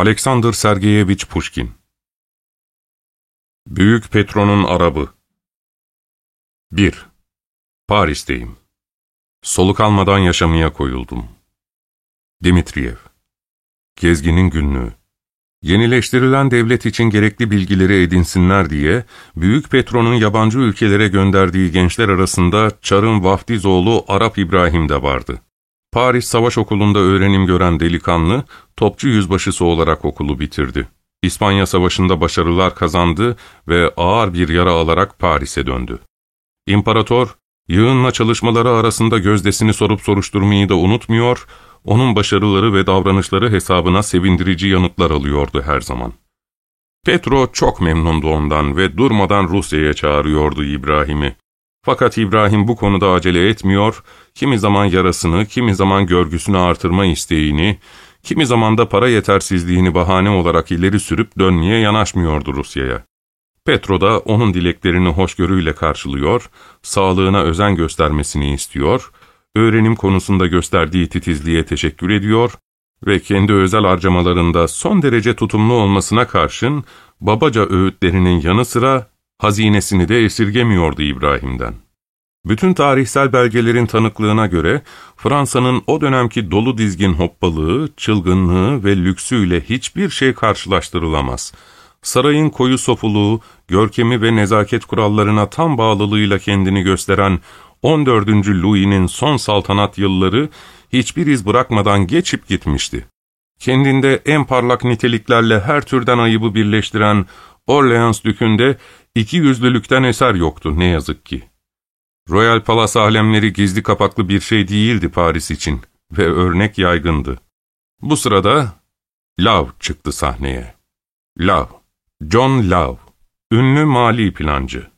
Alexander Sergeyevich Pushkin Büyük Petro'nun Arabı 1. Paris'teyim. Soluk almadan yaşamaya koyuldum. Dimitriyev Gezginin Günlüğü Yenileştirilen devlet için gerekli bilgileri edinsinler diye Büyük Petro'nun yabancı ülkelere gönderdiği gençler arasında Çar'ın vaftiz oğlu Arap İbrahim de vardı. Paris Savaş Okulu'nda öğrenim gören delikanlı, topçu yüzbaşısı olarak okulu bitirdi. İspanya Savaşı'nda başarılar kazandı ve ağır bir yara alarak Paris'e döndü. İmparator, yığınla çalışmaları arasında gözdesini sorup soruşturmayı da unutmuyor, onun başarıları ve davranışları hesabına sevindirici yanıtlar alıyordu her zaman. Petro çok memnundu ondan ve durmadan Rusya'ya çağırıyordu İbrahim'i. Fakat İbrahim bu konuda acele etmiyor, kimi zaman yarasını, kimi zaman görgüsünü artırma isteğini, kimi zaman da para yetersizliğini bahane olarak ileri sürüp dönmeye yanaşmıyordu Rusya'ya. Petro da onun dileklerini hoşgörüyle karşılıyor, sağlığına özen göstermesini istiyor, öğrenim konusunda gösterdiği titizliğe teşekkür ediyor ve kendi özel harcamalarında son derece tutumlu olmasına karşın babaca öğütlerinin yanı sıra hazinesini de esirgemiyordu İbrahim'den. Bütün tarihsel belgelerin tanıklığına göre Fransa'nın o dönemki dolu dizgin hoppalığı, çılgınlığı ve lüksüyle hiçbir şey karşılaştırılamaz. Sarayın koyu sofuluğu, görkemi ve nezaket kurallarına tam bağlılığıyla kendini gösteren 14. Louis'nin son saltanat yılları hiçbir iz bırakmadan geçip gitmişti. Kendinde en parlak niteliklerle her türden ayıbı birleştiren Orleans Dükü'nde iki yüzlülükten eser yoktu ne yazık ki. Royal Palace alemleri gizli kapaklı bir şey değildi Paris için ve örnek yaygındı. Bu sırada Love çıktı sahneye. Love, John Love, ünlü mali plancı.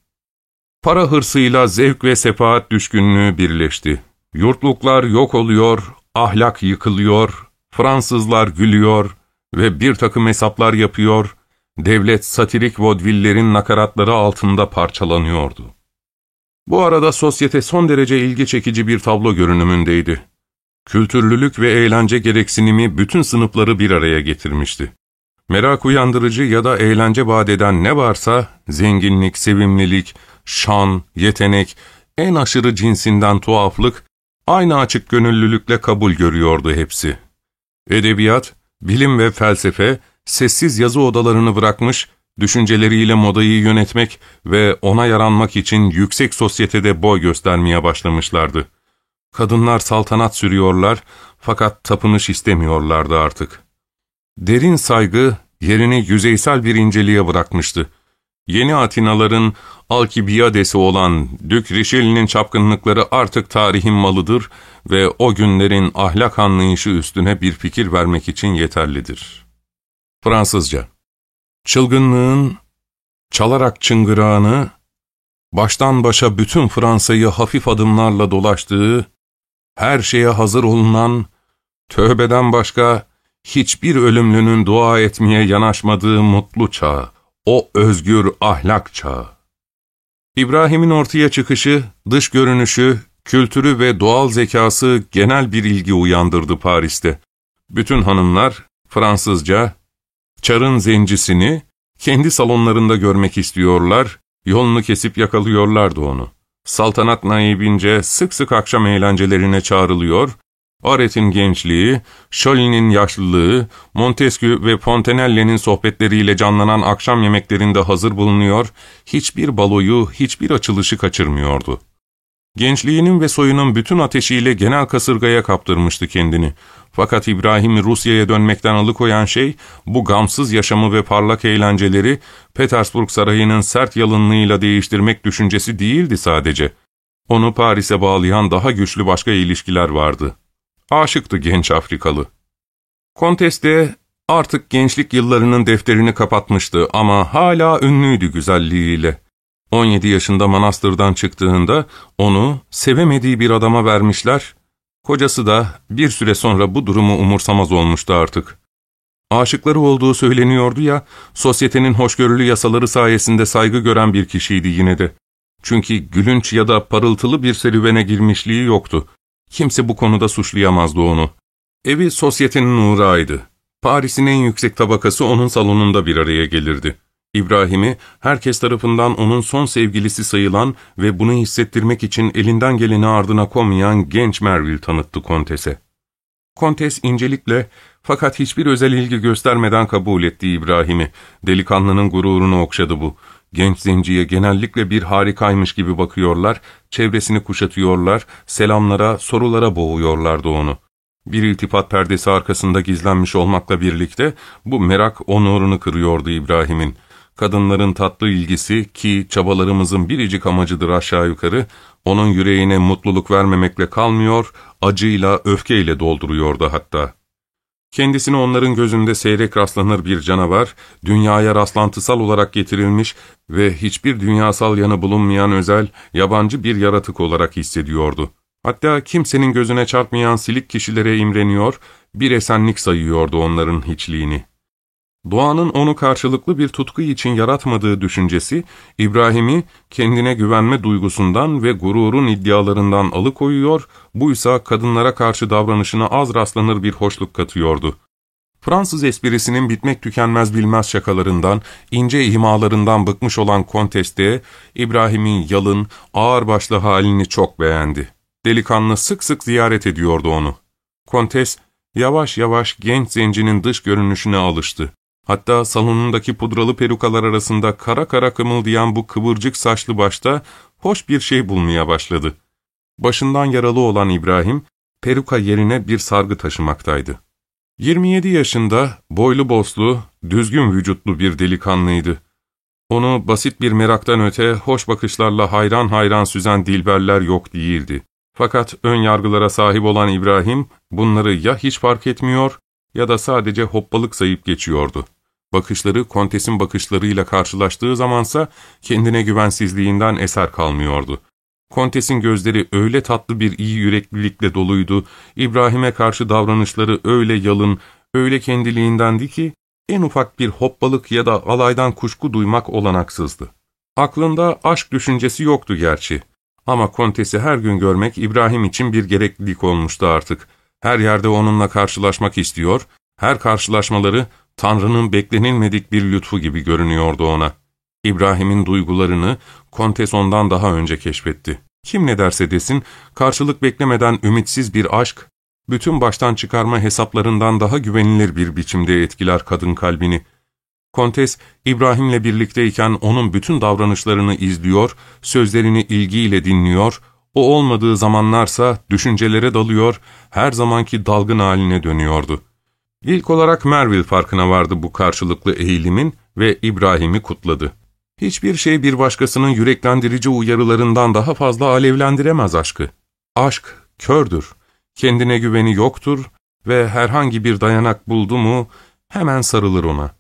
Para hırsıyla zevk ve sefaat düşkünlüğü birleşti. Yurtluklar yok oluyor, ahlak yıkılıyor, Fransızlar gülüyor ve bir takım hesaplar yapıyor, devlet satirik vodvillerin nakaratları altında parçalanıyordu. Bu arada sosyete son derece ilgi çekici bir tablo görünümündeydi. Kültürlülük ve eğlence gereksinimi bütün sınıfları bir araya getirmişti. Merak uyandırıcı ya da eğlence vaat ne varsa, zenginlik, sevimlilik, şan, yetenek, en aşırı cinsinden tuhaflık, aynı açık gönüllülükle kabul görüyordu hepsi. Edebiyat, bilim ve felsefe, sessiz yazı odalarını bırakmış, düşünceleriyle modayı yönetmek ve ona yaranmak için yüksek sosyetede boy göstermeye başlamışlardı. Kadınlar saltanat sürüyorlar fakat tapınış istemiyorlardı artık. Derin saygı yerini yüzeysel bir inceliğe bırakmıştı. Yeni Atinaların Alkibiyadesi olan Dük Richelieu'nin çapkınlıkları artık tarihin malıdır ve o günlerin ahlak anlayışı üstüne bir fikir vermek için yeterlidir. Fransızca Çılgınlığın, çalarak çıngırağını, baştan başa bütün Fransa'yı hafif adımlarla dolaştığı, her şeye hazır olunan, tövbeden başka hiçbir ölümlünün dua etmeye yanaşmadığı mutlu çağ, o özgür ahlak çağı. İbrahim'in ortaya çıkışı, dış görünüşü, kültürü ve doğal zekası genel bir ilgi uyandırdı Paris'te. Bütün hanımlar Fransızca, çarın zencisini kendi salonlarında görmek istiyorlar, yolunu kesip yakalıyorlardı onu. Saltanat naibince sık sık akşam eğlencelerine çağrılıyor, Aret'in gençliği, Shirley'nin yaşlılığı, Montesquieu ve Fontenelle'nin sohbetleriyle canlanan akşam yemeklerinde hazır bulunuyor, hiçbir baloyu, hiçbir açılışı kaçırmıyordu. Gençliğinin ve soyunun bütün ateşiyle genel kasırgaya kaptırmıştı kendini. Fakat İbrahim'i Rusya'ya dönmekten alıkoyan şey, bu gamsız yaşamı ve parlak eğlenceleri Petersburg Sarayı'nın sert yalınlığıyla değiştirmek düşüncesi değildi sadece. Onu Paris'e bağlayan daha güçlü başka ilişkiler vardı. Aşıktı genç Afrikalı. Konteste artık gençlik yıllarının defterini kapatmıştı ama hala ünlüydü güzelliğiyle. 17 yaşında manastırdan çıktığında onu sevemediği bir adama vermişler, kocası da bir süre sonra bu durumu umursamaz olmuştu artık. Aşıkları olduğu söyleniyordu ya, sosyetenin hoşgörülü yasaları sayesinde saygı gören bir kişiydi yine de. Çünkü gülünç ya da parıltılı bir serüvene girmişliği yoktu. Kimse bu konuda suçlayamazdı onu. Evi sosyetenin uğrağıydı. Paris'in en yüksek tabakası onun salonunda bir araya gelirdi. İbrahim'i herkes tarafından onun son sevgilisi sayılan ve bunu hissettirmek için elinden geleni ardına koymayan genç Merville tanıttı Kontes'e. Kontes incelikle fakat hiçbir özel ilgi göstermeden kabul etti İbrahim'i. Delikanlının gururunu okşadı bu. Genç zenciye genellikle bir harikaymış gibi bakıyorlar, çevresini kuşatıyorlar, selamlara, sorulara boğuyorlardı onu. Bir iltifat perdesi arkasında gizlenmiş olmakla birlikte bu merak onurunu kırıyordu İbrahim'in. Kadınların tatlı ilgisi ki çabalarımızın biricik amacıdır aşağı yukarı, onun yüreğine mutluluk vermemekle kalmıyor, acıyla, öfkeyle dolduruyordu hatta. Kendisini onların gözünde seyrek rastlanır bir canavar, dünyaya rastlantısal olarak getirilmiş ve hiçbir dünyasal yanı bulunmayan özel, yabancı bir yaratık olarak hissediyordu. Hatta kimsenin gözüne çarpmayan silik kişilere imreniyor, bir esenlik sayıyordu onların hiçliğini. Doğanın onu karşılıklı bir tutku için yaratmadığı düşüncesi, İbrahim'i kendine güvenme duygusundan ve gururun iddialarından alıkoyuyor, buysa kadınlara karşı davranışına az rastlanır bir hoşluk katıyordu. Fransız esprisinin bitmek tükenmez bilmez şakalarından, ince imalarından bıkmış olan Konteste, İbrahim'in yalın, ağırbaşlı halini çok beğendi. Delikanlı sık sık ziyaret ediyordu onu. Kontes, yavaş yavaş genç zencinin dış görünüşüne alıştı. Hatta salonundaki pudralı perukalar arasında kara kara kımıldayan bu kıvırcık saçlı başta hoş bir şey bulmaya başladı. Başından yaralı olan İbrahim, peruka yerine bir sargı taşımaktaydı. 27 yaşında, boylu boslu, düzgün vücutlu bir delikanlıydı. Onu basit bir meraktan öte, hoş bakışlarla hayran hayran süzen dilberler yok değildi. Fakat ön yargılara sahip olan İbrahim, bunları ya hiç fark etmiyor ya da sadece hoppalık sayıp geçiyordu. Bakışları kontesin bakışlarıyla karşılaştığı zamansa kendine güvensizliğinden eser kalmıyordu. Kontesin gözleri öyle tatlı bir iyi yüreklilikle doluydu, İbrahim'e karşı davranışları öyle yalın, öyle kendiliğindendi ki, en ufak bir hoppalık ya da alaydan kuşku duymak olanaksızdı. Aklında aşk düşüncesi yoktu gerçi. Ama kontesi her gün görmek İbrahim için bir gereklilik olmuştu artık. Her yerde onunla karşılaşmak istiyor, her karşılaşmaları Tanrı'nın beklenilmedik bir lütfu gibi görünüyordu ona. İbrahim'in duygularını Kontes ondan daha önce keşfetti. Kim ne derse desin, karşılık beklemeden ümitsiz bir aşk, bütün baştan çıkarma hesaplarından daha güvenilir bir biçimde etkiler kadın kalbini. Kontes, İbrahim'le birlikteyken onun bütün davranışlarını izliyor, sözlerini ilgiyle dinliyor, o olmadığı zamanlarsa düşüncelere dalıyor, her zamanki dalgın haline dönüyordu. İlk olarak Merville farkına vardı bu karşılıklı eğilimin ve İbrahim'i kutladı. Hiçbir şey bir başkasının yüreklendirici uyarılarından daha fazla alevlendiremez aşkı. Aşk kördür, kendine güveni yoktur ve herhangi bir dayanak buldu mu hemen sarılır ona.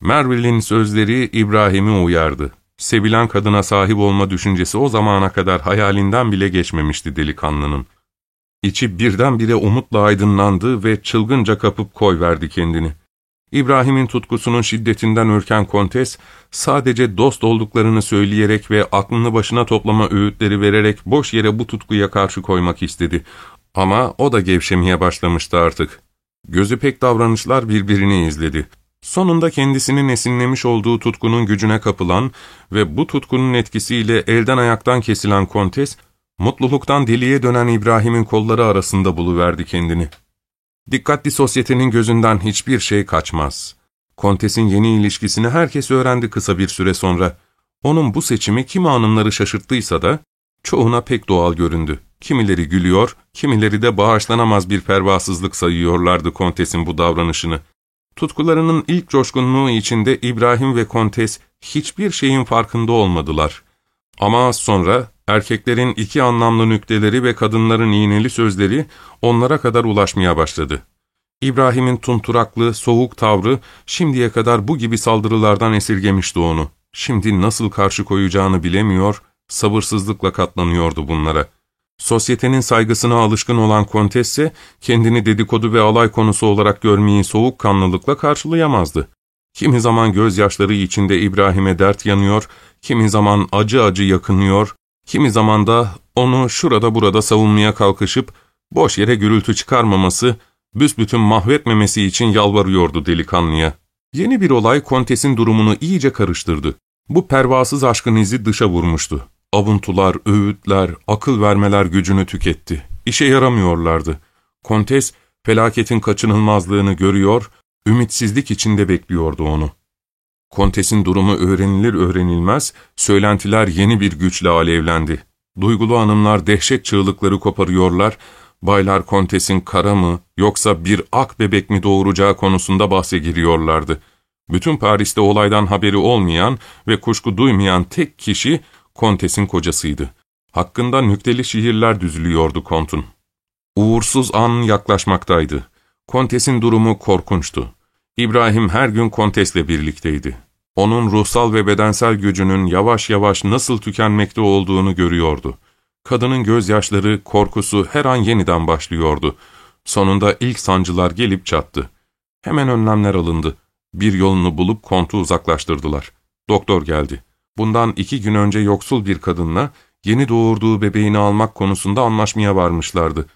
Merville'in sözleri İbrahim'i uyardı. Sevilen kadına sahip olma düşüncesi o zamana kadar hayalinden bile geçmemişti delikanlının. İçi birdenbire umutla aydınlandı ve çılgınca kapıp koy verdi kendini. İbrahim'in tutkusunun şiddetinden ürken kontes, sadece dost olduklarını söyleyerek ve aklını başına toplama öğütleri vererek boş yere bu tutkuya karşı koymak istedi. Ama o da gevşemeye başlamıştı artık. Gözü pek davranışlar birbirini izledi. Sonunda kendisinin esinlemiş olduğu tutkunun gücüne kapılan ve bu tutkunun etkisiyle elden ayaktan kesilen kontes, Mutluluktan deliye dönen İbrahim'in kolları arasında buluverdi kendini. Dikkatli sosyetenin gözünden hiçbir şey kaçmaz. Kontes'in yeni ilişkisini herkes öğrendi kısa bir süre sonra. Onun bu seçimi kimi hanımları şaşırttıysa da çoğuna pek doğal göründü. Kimileri gülüyor, kimileri de bağışlanamaz bir pervasızlık sayıyorlardı Kontes'in bu davranışını. Tutkularının ilk coşkunluğu içinde İbrahim ve Kontes hiçbir şeyin farkında olmadılar. Ama az sonra erkeklerin iki anlamlı nükteleri ve kadınların iğneli sözleri onlara kadar ulaşmaya başladı. İbrahim'in tunturaklı, soğuk tavrı şimdiye kadar bu gibi saldırılardan esirgemişti onu. Şimdi nasıl karşı koyacağını bilemiyor, sabırsızlıkla katlanıyordu bunlara. Sosyetenin saygısına alışkın olan kontesse, kendini dedikodu ve alay konusu olarak görmeyi soğukkanlılıkla karşılayamazdı. Kimi zaman gözyaşları içinde İbrahim'e dert yanıyor, kimi zaman acı acı yakınıyor, kimi zaman da onu şurada burada savunmaya kalkışıp boş yere gürültü çıkarmaması Büsbütün mahvetmemesi için yalvarıyordu delikanlıya. Yeni bir olay kontesin durumunu iyice karıştırdı. Bu pervasız aşkın izi dışa vurmuştu. Avuntular, öğütler, akıl vermeler gücünü tüketti. İşe yaramıyorlardı. Kontes, felaketin kaçınılmazlığını görüyor, ümitsizlik içinde bekliyordu onu. Kontesin durumu öğrenilir öğrenilmez, söylentiler yeni bir güçle alevlendi. Duygulu hanımlar dehşet çığlıkları koparıyorlar, baylar kontesin kara mı yoksa bir ak bebek mi doğuracağı konusunda bahse giriyorlardı. Bütün Paris'te olaydan haberi olmayan ve kuşku duymayan tek kişi kontesin kocasıydı. Hakkında nükteli şiirler düzülüyordu kontun. Uğursuz an yaklaşmaktaydı. Kontesin durumu korkunçtu. İbrahim her gün kontesle birlikteydi. Onun ruhsal ve bedensel gücünün yavaş yavaş nasıl tükenmekte olduğunu görüyordu. Kadının gözyaşları, korkusu her an yeniden başlıyordu. Sonunda ilk sancılar gelip çattı. Hemen önlemler alındı. Bir yolunu bulup kontu uzaklaştırdılar. Doktor geldi. Bundan iki gün önce yoksul bir kadınla yeni doğurduğu bebeğini almak konusunda anlaşmaya varmışlardı.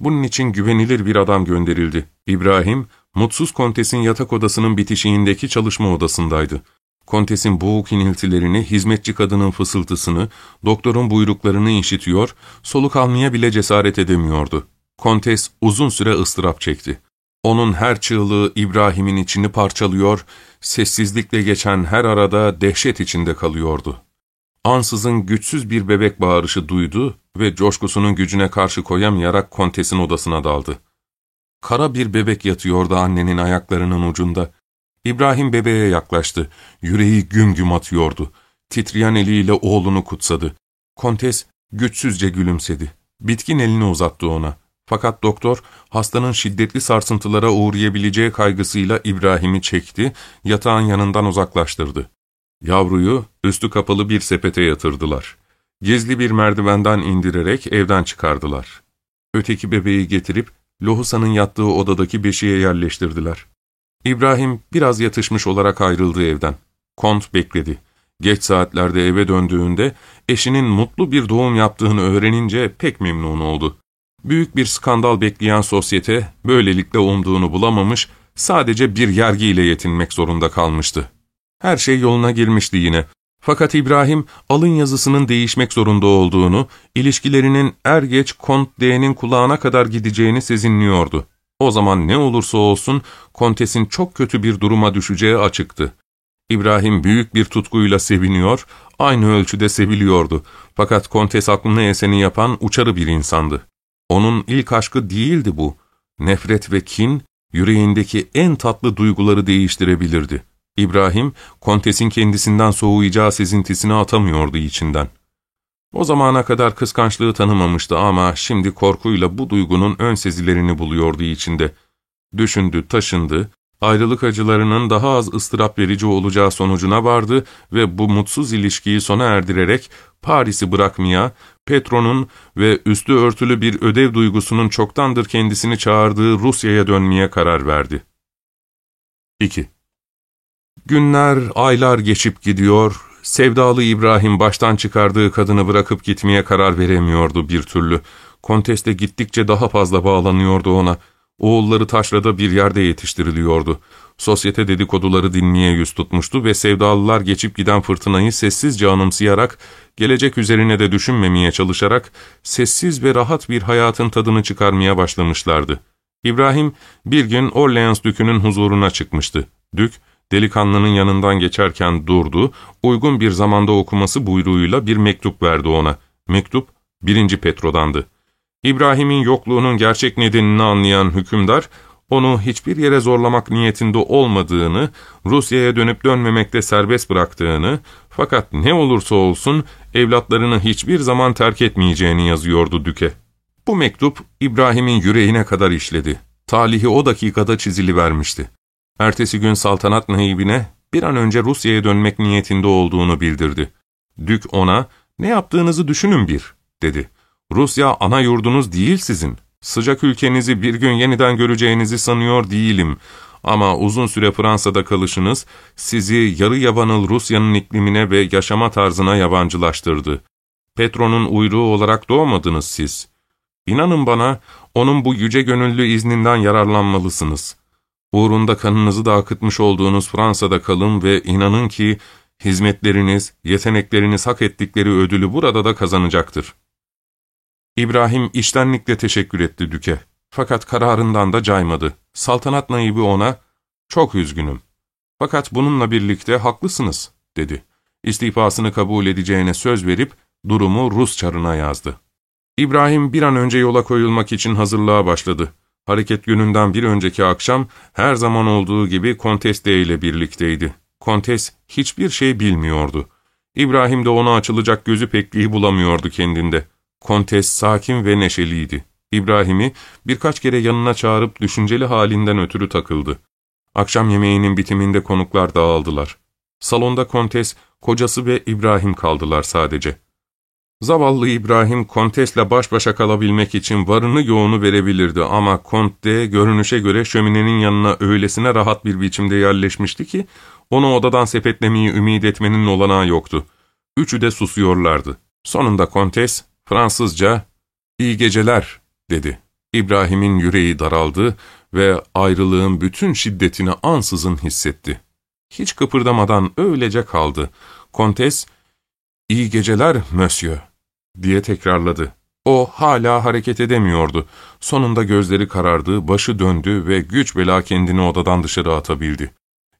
Bunun için güvenilir bir adam gönderildi. İbrahim, mutsuz kontesin yatak odasının bitişiğindeki çalışma odasındaydı. Kontesin boğuk iniltilerini, hizmetçi kadının fısıltısını, doktorun buyruklarını işitiyor, soluk almaya bile cesaret edemiyordu. Kontes uzun süre ıstırap çekti. Onun her çığlığı İbrahim'in içini parçalıyor, sessizlikle geçen her arada dehşet içinde kalıyordu. Ansızın güçsüz bir bebek bağırışı duydu ve coşkusunun gücüne karşı koyamayarak kontesin odasına daldı. Kara bir bebek yatıyordu annenin ayaklarının ucunda. İbrahim bebeğe yaklaştı. Yüreği güm güm atıyordu. Titreyen eliyle oğlunu kutsadı. Kontes güçsüzce gülümsedi. Bitkin elini uzattı ona. Fakat doktor hastanın şiddetli sarsıntılara uğrayabileceği kaygısıyla İbrahim'i çekti, yatağın yanından uzaklaştırdı. Yavruyu üstü kapalı bir sepete yatırdılar. Gizli bir merdivenden indirerek evden çıkardılar. Öteki bebeği getirip Lohusa'nın yattığı odadaki beşiğe yerleştirdiler. İbrahim biraz yatışmış olarak ayrıldı evden. Kont bekledi. Geç saatlerde eve döndüğünde eşinin mutlu bir doğum yaptığını öğrenince pek memnun oldu. Büyük bir skandal bekleyen sosyete böylelikle umduğunu bulamamış, sadece bir yergiyle yetinmek zorunda kalmıştı. Her şey yoluna girmişti yine. Fakat İbrahim, alın yazısının değişmek zorunda olduğunu, ilişkilerinin er geç Kont D'nin kulağına kadar gideceğini sezinliyordu. O zaman ne olursa olsun kontesin çok kötü bir duruma düşeceği açıktı. İbrahim büyük bir tutkuyla seviniyor, aynı ölçüde seviliyordu. Fakat kontes aklına eseni yapan uçarı bir insandı. Onun ilk aşkı değildi bu. Nefret ve kin, yüreğindeki en tatlı duyguları değiştirebilirdi. İbrahim, kontesin kendisinden soğuyacağı sezintisini atamıyordu içinden. O zamana kadar kıskançlığı tanımamıştı ama şimdi korkuyla bu duygunun ön sezilerini buluyordu içinde. Düşündü, taşındı, ayrılık acılarının daha az ıstırap verici olacağı sonucuna vardı ve bu mutsuz ilişkiyi sona erdirerek Paris'i bırakmaya, Petro'nun ve üstü örtülü bir ödev duygusunun çoktandır kendisini çağırdığı Rusya'ya dönmeye karar verdi. 2. Günler, aylar geçip gidiyor, sevdalı İbrahim baştan çıkardığı kadını bırakıp gitmeye karar veremiyordu bir türlü. Konteste gittikçe daha fazla bağlanıyordu ona. Oğulları taşrada bir yerde yetiştiriliyordu. Sosyete dedikoduları dinmeye yüz tutmuştu ve sevdalılar geçip giden fırtınayı sessizce anımsayarak, gelecek üzerine de düşünmemeye çalışarak, sessiz ve rahat bir hayatın tadını çıkarmaya başlamışlardı. İbrahim bir gün Orleans Dükü'nün huzuruna çıkmıştı. Dük, delikanlının yanından geçerken durdu, uygun bir zamanda okuması buyruğuyla bir mektup verdi ona. Mektup, birinci Petro'dandı. İbrahim'in yokluğunun gerçek nedenini anlayan hükümdar, onu hiçbir yere zorlamak niyetinde olmadığını, Rusya'ya dönüp dönmemekte serbest bıraktığını, fakat ne olursa olsun evlatlarını hiçbir zaman terk etmeyeceğini yazıyordu Düke. Bu mektup İbrahim'in yüreğine kadar işledi. Talihi o dakikada çizili vermişti. Ertesi gün saltanat nehibine bir an önce Rusya'ya dönmek niyetinde olduğunu bildirdi. Dük ona, ''Ne yaptığınızı düşünün bir.'' dedi. ''Rusya ana yurdunuz değil sizin. Sıcak ülkenizi bir gün yeniden göreceğinizi sanıyor değilim. Ama uzun süre Fransa'da kalışınız sizi yarı yabanıl Rusya'nın iklimine ve yaşama tarzına yabancılaştırdı. Petro'nun uyruğu olarak doğmadınız siz. İnanın bana, onun bu yüce gönüllü izninden yararlanmalısınız. Uğrunda kanınızı da akıtmış olduğunuz Fransa'da kalın ve inanın ki hizmetleriniz, yetenekleriniz hak ettikleri ödülü burada da kazanacaktır. İbrahim iştenlikle teşekkür etti Düke. Fakat kararından da caymadı. Saltanat naibi ona, ''Çok üzgünüm. Fakat bununla birlikte haklısınız.'' dedi. İstifasını kabul edeceğine söz verip durumu Rus çarına yazdı. İbrahim bir an önce yola koyulmak için hazırlığa başladı. Hareket gününden bir önceki akşam her zaman olduğu gibi Konteste ile birlikteydi. Kontes hiçbir şey bilmiyordu. İbrahim de ona açılacak gözü pekliği bulamıyordu kendinde. Kontes sakin ve neşeliydi. İbrahim'i birkaç kere yanına çağırıp düşünceli halinden ötürü takıldı. Akşam yemeğinin bitiminde konuklar dağıldılar. Salonda kontes, kocası ve İbrahim kaldılar sadece. Zavallı İbrahim, kontesle baş başa kalabilmek için varını yoğunu verebilirdi ama konte görünüşe göre şöminenin yanına öylesine rahat bir biçimde yerleşmişti ki, onu odadan sepetlemeyi ümit etmenin olanağı yoktu. Üçü de susuyorlardı. Sonunda kontes, Fransızca, ''İyi geceler'' dedi. İbrahim'in yüreği daraldı ve ayrılığın bütün şiddetini ansızın hissetti. Hiç kıpırdamadan öylece kaldı. Kontes, ''İyi geceler, monsieur.'' diye tekrarladı. O hala hareket edemiyordu. Sonunda gözleri karardı, başı döndü ve güç bela kendini odadan dışarı atabildi.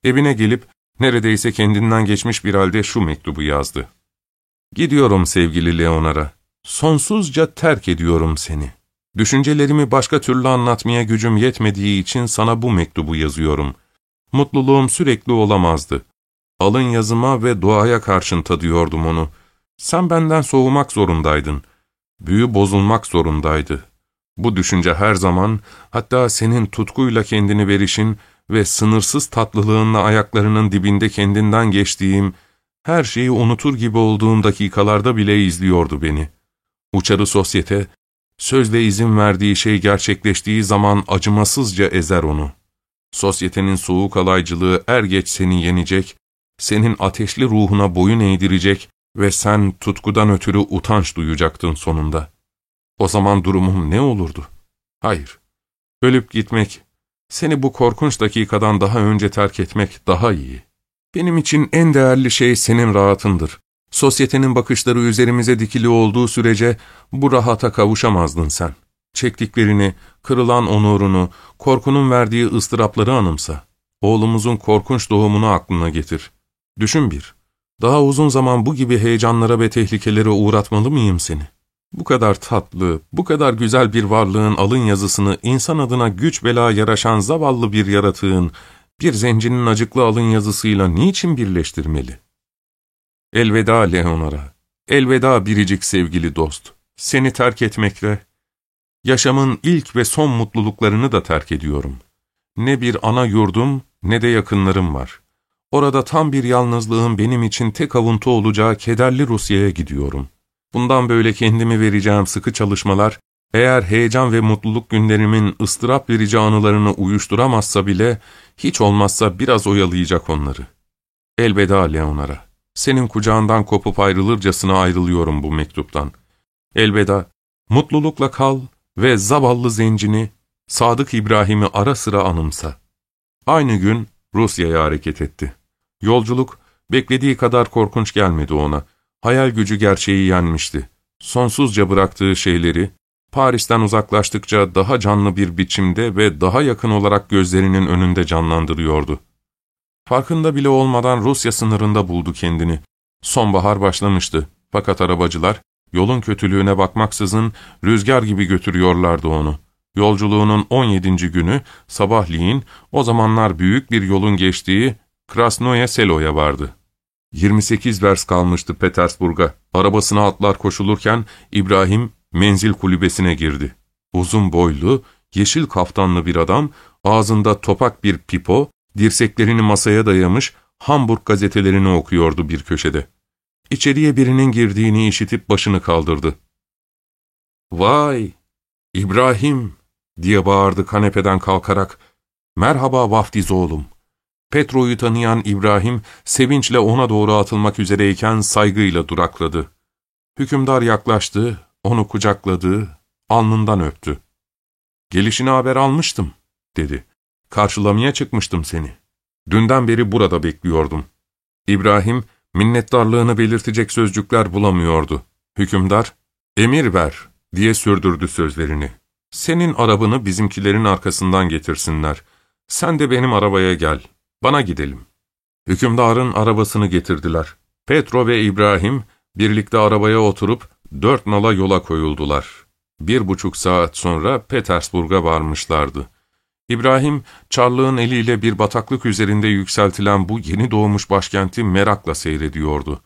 Evine gelip neredeyse kendinden geçmiş bir halde şu mektubu yazdı. ''Gidiyorum sevgili Leonara. Sonsuzca terk ediyorum seni. Düşüncelerimi başka türlü anlatmaya gücüm yetmediği için sana bu mektubu yazıyorum. Mutluluğum sürekli olamazdı. Alın yazıma ve duaya karşın tadıyordum onu. Sen benden soğumak zorundaydın. Büyü bozulmak zorundaydı. Bu düşünce her zaman, hatta senin tutkuyla kendini verişin ve sınırsız tatlılığınla ayaklarının dibinde kendinden geçtiğim, her şeyi unutur gibi olduğum dakikalarda bile izliyordu beni. Uçarı sosyete, sözle izin verdiği şey gerçekleştiği zaman acımasızca ezer onu. Sosyetenin soğuk alaycılığı er geç seni yenecek, senin ateşli ruhuna boyun eğdirecek ve sen tutkudan ötürü utanç duyacaktın sonunda. O zaman durumum ne olurdu? Hayır, ölüp gitmek, seni bu korkunç dakikadan daha önce terk etmek daha iyi. Benim için en değerli şey senin rahatındır. Sosyetenin bakışları üzerimize dikili olduğu sürece bu rahata kavuşamazdın sen. Çektiklerini, kırılan onurunu, korkunun verdiği ıstırapları anımsa. Oğlumuzun korkunç doğumunu aklına getir. Düşün bir, daha uzun zaman bu gibi heyecanlara ve tehlikelere uğratmalı mıyım seni? Bu kadar tatlı, bu kadar güzel bir varlığın alın yazısını insan adına güç bela yaraşan zavallı bir yaratığın, bir zencinin acıklı alın yazısıyla niçin birleştirmeli? Elveda Leonora, elveda biricik sevgili dost. Seni terk etmekle, yaşamın ilk ve son mutluluklarını da terk ediyorum. Ne bir ana yurdum ne de yakınlarım var. Orada tam bir yalnızlığın benim için tek avuntu olacağı kederli Rusya'ya gidiyorum. Bundan böyle kendimi vereceğim sıkı çalışmalar, eğer heyecan ve mutluluk günlerimin ıstırap verici anılarını uyuşturamazsa bile, hiç olmazsa biraz oyalayacak onları. Elveda Leonara. Senin kucağından kopup ayrılırcasına ayrılıyorum bu mektuptan. Elveda, mutlulukla kal ve zavallı zencini, Sadık İbrahim'i ara sıra anımsa. Aynı gün Rusya'ya hareket etti. Yolculuk, beklediği kadar korkunç gelmedi ona. Hayal gücü gerçeği yenmişti. Sonsuzca bıraktığı şeyleri, Paris'ten uzaklaştıkça daha canlı bir biçimde ve daha yakın olarak gözlerinin önünde canlandırıyordu. Farkında bile olmadan Rusya sınırında buldu kendini. Sonbahar başlamıştı. Fakat arabacılar, yolun kötülüğüne bakmaksızın rüzgar gibi götürüyorlardı onu. Yolculuğunun 17. günü sabahleyin o zamanlar büyük bir yolun geçtiği Krasnoye Selo'ya vardı. 28 vers kalmıştı Petersburg'a. Arabasına atlar koşulurken İbrahim menzil kulübesine girdi. Uzun boylu, yeşil kaftanlı bir adam, ağzında topak bir pipo, dirseklerini masaya dayamış Hamburg gazetelerini okuyordu bir köşede. İçeriye birinin girdiğini işitip başını kaldırdı. ''Vay, İbrahim!'' diye bağırdı kanepeden kalkarak. ''Merhaba vaftiz oğlum.'' Petro'yu tanıyan İbrahim, sevinçle ona doğru atılmak üzereyken saygıyla durakladı. Hükümdar yaklaştı, onu kucakladı, alnından öptü. ''Gelişine haber almıştım.'' dedi. ''Karşılamaya çıkmıştım seni. Dünden beri burada bekliyordum.'' İbrahim, minnettarlığını belirtecek sözcükler bulamıyordu. Hükümdar, ''Emir ver.'' diye sürdürdü sözlerini. ''Senin arabanı bizimkilerin arkasından getirsinler. Sen de benim arabaya gel. Bana gidelim.'' Hükümdarın arabasını getirdiler. Petro ve İbrahim birlikte arabaya oturup dört nala yola koyuldular. Bir buçuk saat sonra Petersburg'a varmışlardı. İbrahim, Çarlığın eliyle bir bataklık üzerinde yükseltilen bu yeni doğmuş başkenti merakla seyrediyordu.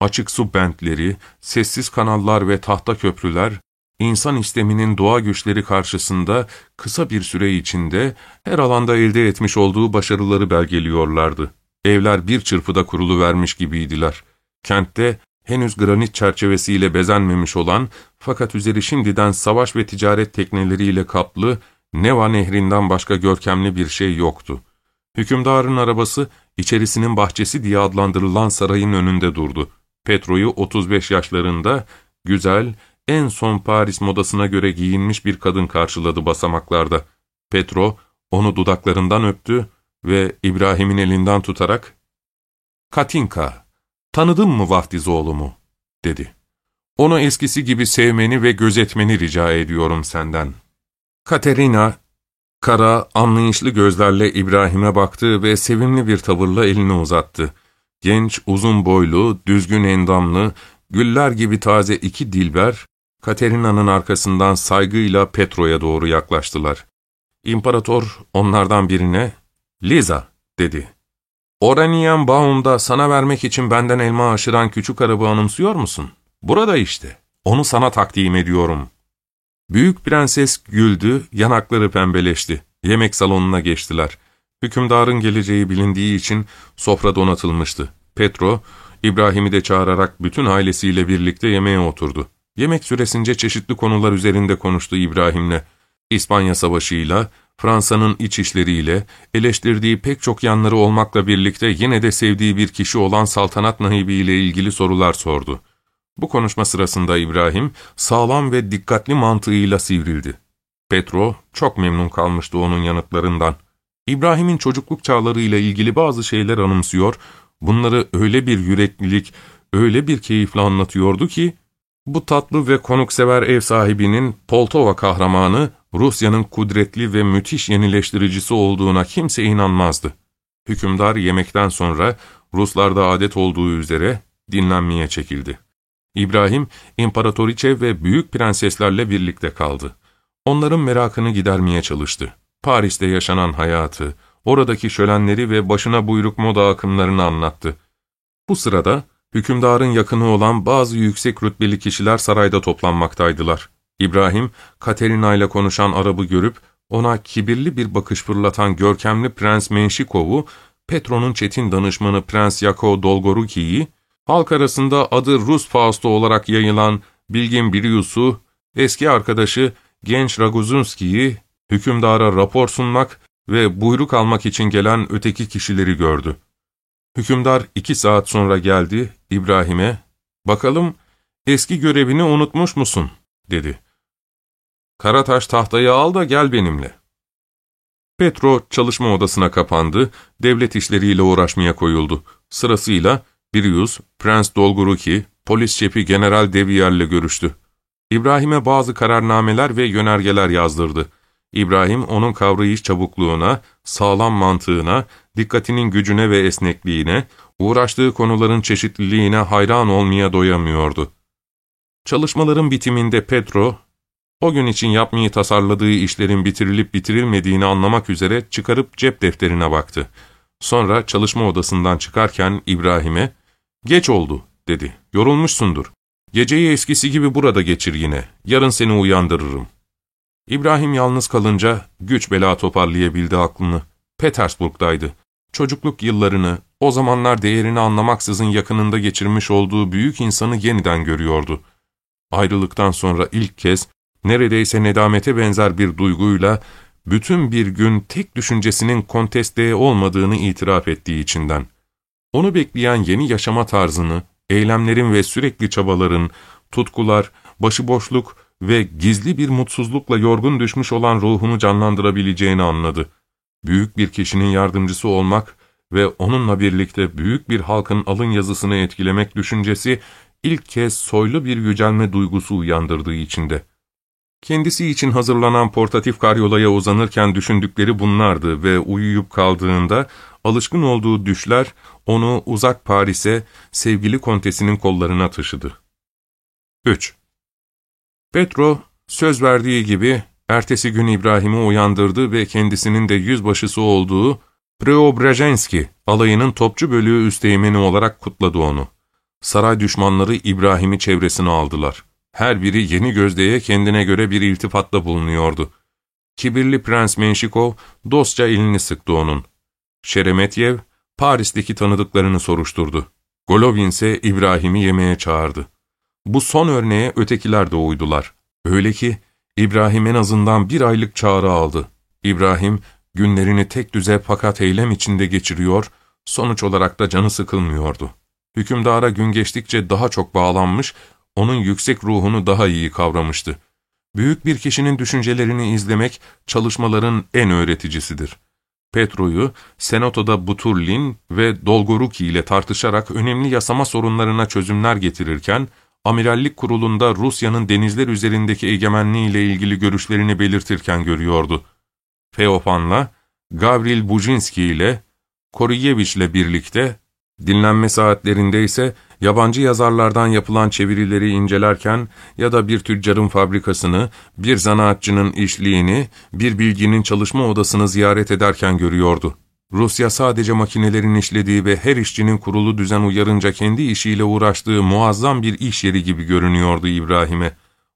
Açık su bentleri, sessiz kanallar ve tahta köprüler, insan isteminin doğa güçleri karşısında kısa bir süre içinde her alanda elde etmiş olduğu başarıları belgeliyorlardı. Evler bir çırpıda kurulu vermiş gibiydiler. Kentte henüz granit çerçevesiyle bezenmemiş olan fakat üzeri şimdiden savaş ve ticaret tekneleriyle kaplı Neva nehrinden başka görkemli bir şey yoktu. Hükümdarın arabası içerisinin bahçesi diye adlandırılan sarayın önünde durdu. Petro'yu 35 yaşlarında, güzel, en son Paris modasına göre giyinmiş bir kadın karşıladı basamaklarda. Petro onu dudaklarından öptü ve İbrahim'in elinden tutarak ''Katinka, tanıdın mı vaftiz oğlumu?'' dedi. ''Onu eskisi gibi sevmeni ve gözetmeni rica ediyorum senden.'' Katerina, kara, anlayışlı gözlerle İbrahim'e baktı ve sevimli bir tavırla elini uzattı. Genç, uzun boylu, düzgün endamlı, güller gibi taze iki dilber, Katerina'nın arkasından saygıyla Petro'ya doğru yaklaştılar. İmparator onlardan birine, ''Liza'' dedi. ''Oranienbaum'da sana vermek için benden elma aşıran küçük arabı anımsıyor musun? Burada işte. Onu sana takdim ediyorum.'' Büyük prenses güldü, yanakları pembeleşti. Yemek salonuna geçtiler. Hükümdarın geleceği bilindiği için sofra donatılmıştı. Petro, İbrahim'i de çağırarak bütün ailesiyle birlikte yemeğe oturdu. Yemek süresince çeşitli konular üzerinde konuştu İbrahim'le. İspanya Savaşı'yla, Fransa'nın iç işleriyle, eleştirdiği pek çok yanları olmakla birlikte yine de sevdiği bir kişi olan saltanat nahibi ile ilgili sorular sordu. Bu konuşma sırasında İbrahim, sağlam ve dikkatli mantığıyla sivrildi. Petro, çok memnun kalmıştı onun yanıtlarından. İbrahim'in çocukluk çağlarıyla ilgili bazı şeyler anımsıyor, bunları öyle bir yüreklilik, öyle bir keyifle anlatıyordu ki, bu tatlı ve konuksever ev sahibinin Poltova kahramanı, Rusya'nın kudretli ve müthiş yenileştiricisi olduğuna kimse inanmazdı. Hükümdar yemekten sonra Ruslarda adet olduğu üzere dinlenmeye çekildi. İbrahim, imparatoriçe ve büyük prenseslerle birlikte kaldı. Onların merakını gidermeye çalıştı. Paris'te yaşanan hayatı, oradaki şölenleri ve başına buyruk moda akımlarını anlattı. Bu sırada, hükümdarın yakını olan bazı yüksek rütbeli kişiler sarayda toplanmaktaydılar. İbrahim, Katerina ile konuşan Arap'ı görüp, ona kibirli bir bakış fırlatan görkemli Prens Menşikov'u, Petro'nun çetin danışmanı Prens Yakov Dolgoruki'yi, Halk arasında adı Rus Fausto olarak yayılan Bilgin Birius'u, eski arkadaşı genç Raguzunski'yi hükümdara rapor sunmak ve buyruk almak için gelen öteki kişileri gördü. Hükümdar iki saat sonra geldi İbrahim'e, ''Bakalım eski görevini unutmuş musun?'' dedi. ''Karataş tahtayı al da gel benimle.'' Petro çalışma odasına kapandı, devlet işleriyle uğraşmaya koyuldu. Sırasıyla Birius, Prens Dolgoruki, polis şefi General Deviyer'le görüştü. İbrahim'e bazı kararnameler ve yönergeler yazdırdı. İbrahim onun kavrayış çabukluğuna, sağlam mantığına, dikkatinin gücüne ve esnekliğine, uğraştığı konuların çeşitliliğine hayran olmaya doyamıyordu. Çalışmaların bitiminde Petro, o gün için yapmayı tasarladığı işlerin bitirilip bitirilmediğini anlamak üzere çıkarıp cep defterine baktı. Sonra çalışma odasından çıkarken İbrahim'e, ''Geç oldu.'' dedi. ''Yorulmuşsundur. Geceyi eskisi gibi burada geçir yine. Yarın seni uyandırırım.'' İbrahim yalnız kalınca güç bela toparlayabildi aklını. Petersburg'daydı. Çocukluk yıllarını, o zamanlar değerini anlamaksızın yakınında geçirmiş olduğu büyük insanı yeniden görüyordu. Ayrılıktan sonra ilk kez, neredeyse nedamete benzer bir duyguyla, bütün bir gün tek düşüncesinin kontesteye olmadığını itiraf ettiği içinden. Onu bekleyen yeni yaşama tarzını, eylemlerin ve sürekli çabaların, tutkular, başıboşluk ve gizli bir mutsuzlukla yorgun düşmüş olan ruhunu canlandırabileceğini anladı. Büyük bir kişinin yardımcısı olmak ve onunla birlikte büyük bir halkın alın yazısını etkilemek düşüncesi ilk kez soylu bir yücelme duygusu uyandırdığı içinde. Kendisi için hazırlanan portatif karyolaya uzanırken düşündükleri bunlardı ve uyuyup kaldığında alışkın olduğu düşler onu uzak Paris'e sevgili kontesinin kollarına taşıdı. 3. Petro söz verdiği gibi ertesi gün İbrahim'i uyandırdı ve kendisinin de yüzbaşısı olduğu Preobrajenski alayının topçu bölüğü üsteğmeni olarak kutladı onu. Saray düşmanları İbrahim'i çevresine aldılar. Her biri yeni gözdeye kendine göre bir iltifatta bulunuyordu. Kibirli Prens Menşikov dostça elini sıktı onun. Şeremetyev, Paris'teki tanıdıklarını soruşturdu. Golovin ise İbrahim'i yemeğe çağırdı. Bu son örneğe ötekiler de uydular. Öyle ki İbrahim en azından bir aylık çağrı aldı. İbrahim günlerini tek düze fakat eylem içinde geçiriyor, sonuç olarak da canı sıkılmıyordu. Hükümdara gün geçtikçe daha çok bağlanmış, onun yüksek ruhunu daha iyi kavramıştı. Büyük bir kişinin düşüncelerini izlemek, çalışmaların en öğreticisidir. Petro'yu Senato'da Buturlin ve Dolgoruki ile tartışarak önemli yasama sorunlarına çözümler getirirken, Amirallik Kurulu'nda Rusya'nın denizler üzerindeki egemenliği ile ilgili görüşlerini belirtirken görüyordu. Feofan'la, Gavril Bujinski ile, Koriyevich ile birlikte, dinlenme saatlerinde ise yabancı yazarlardan yapılan çevirileri incelerken ya da bir tüccarın fabrikasını, bir zanaatçının işliğini, bir bilginin çalışma odasını ziyaret ederken görüyordu. Rusya sadece makinelerin işlediği ve her işçinin kurulu düzen uyarınca kendi işiyle uğraştığı muazzam bir iş yeri gibi görünüyordu İbrahim'e.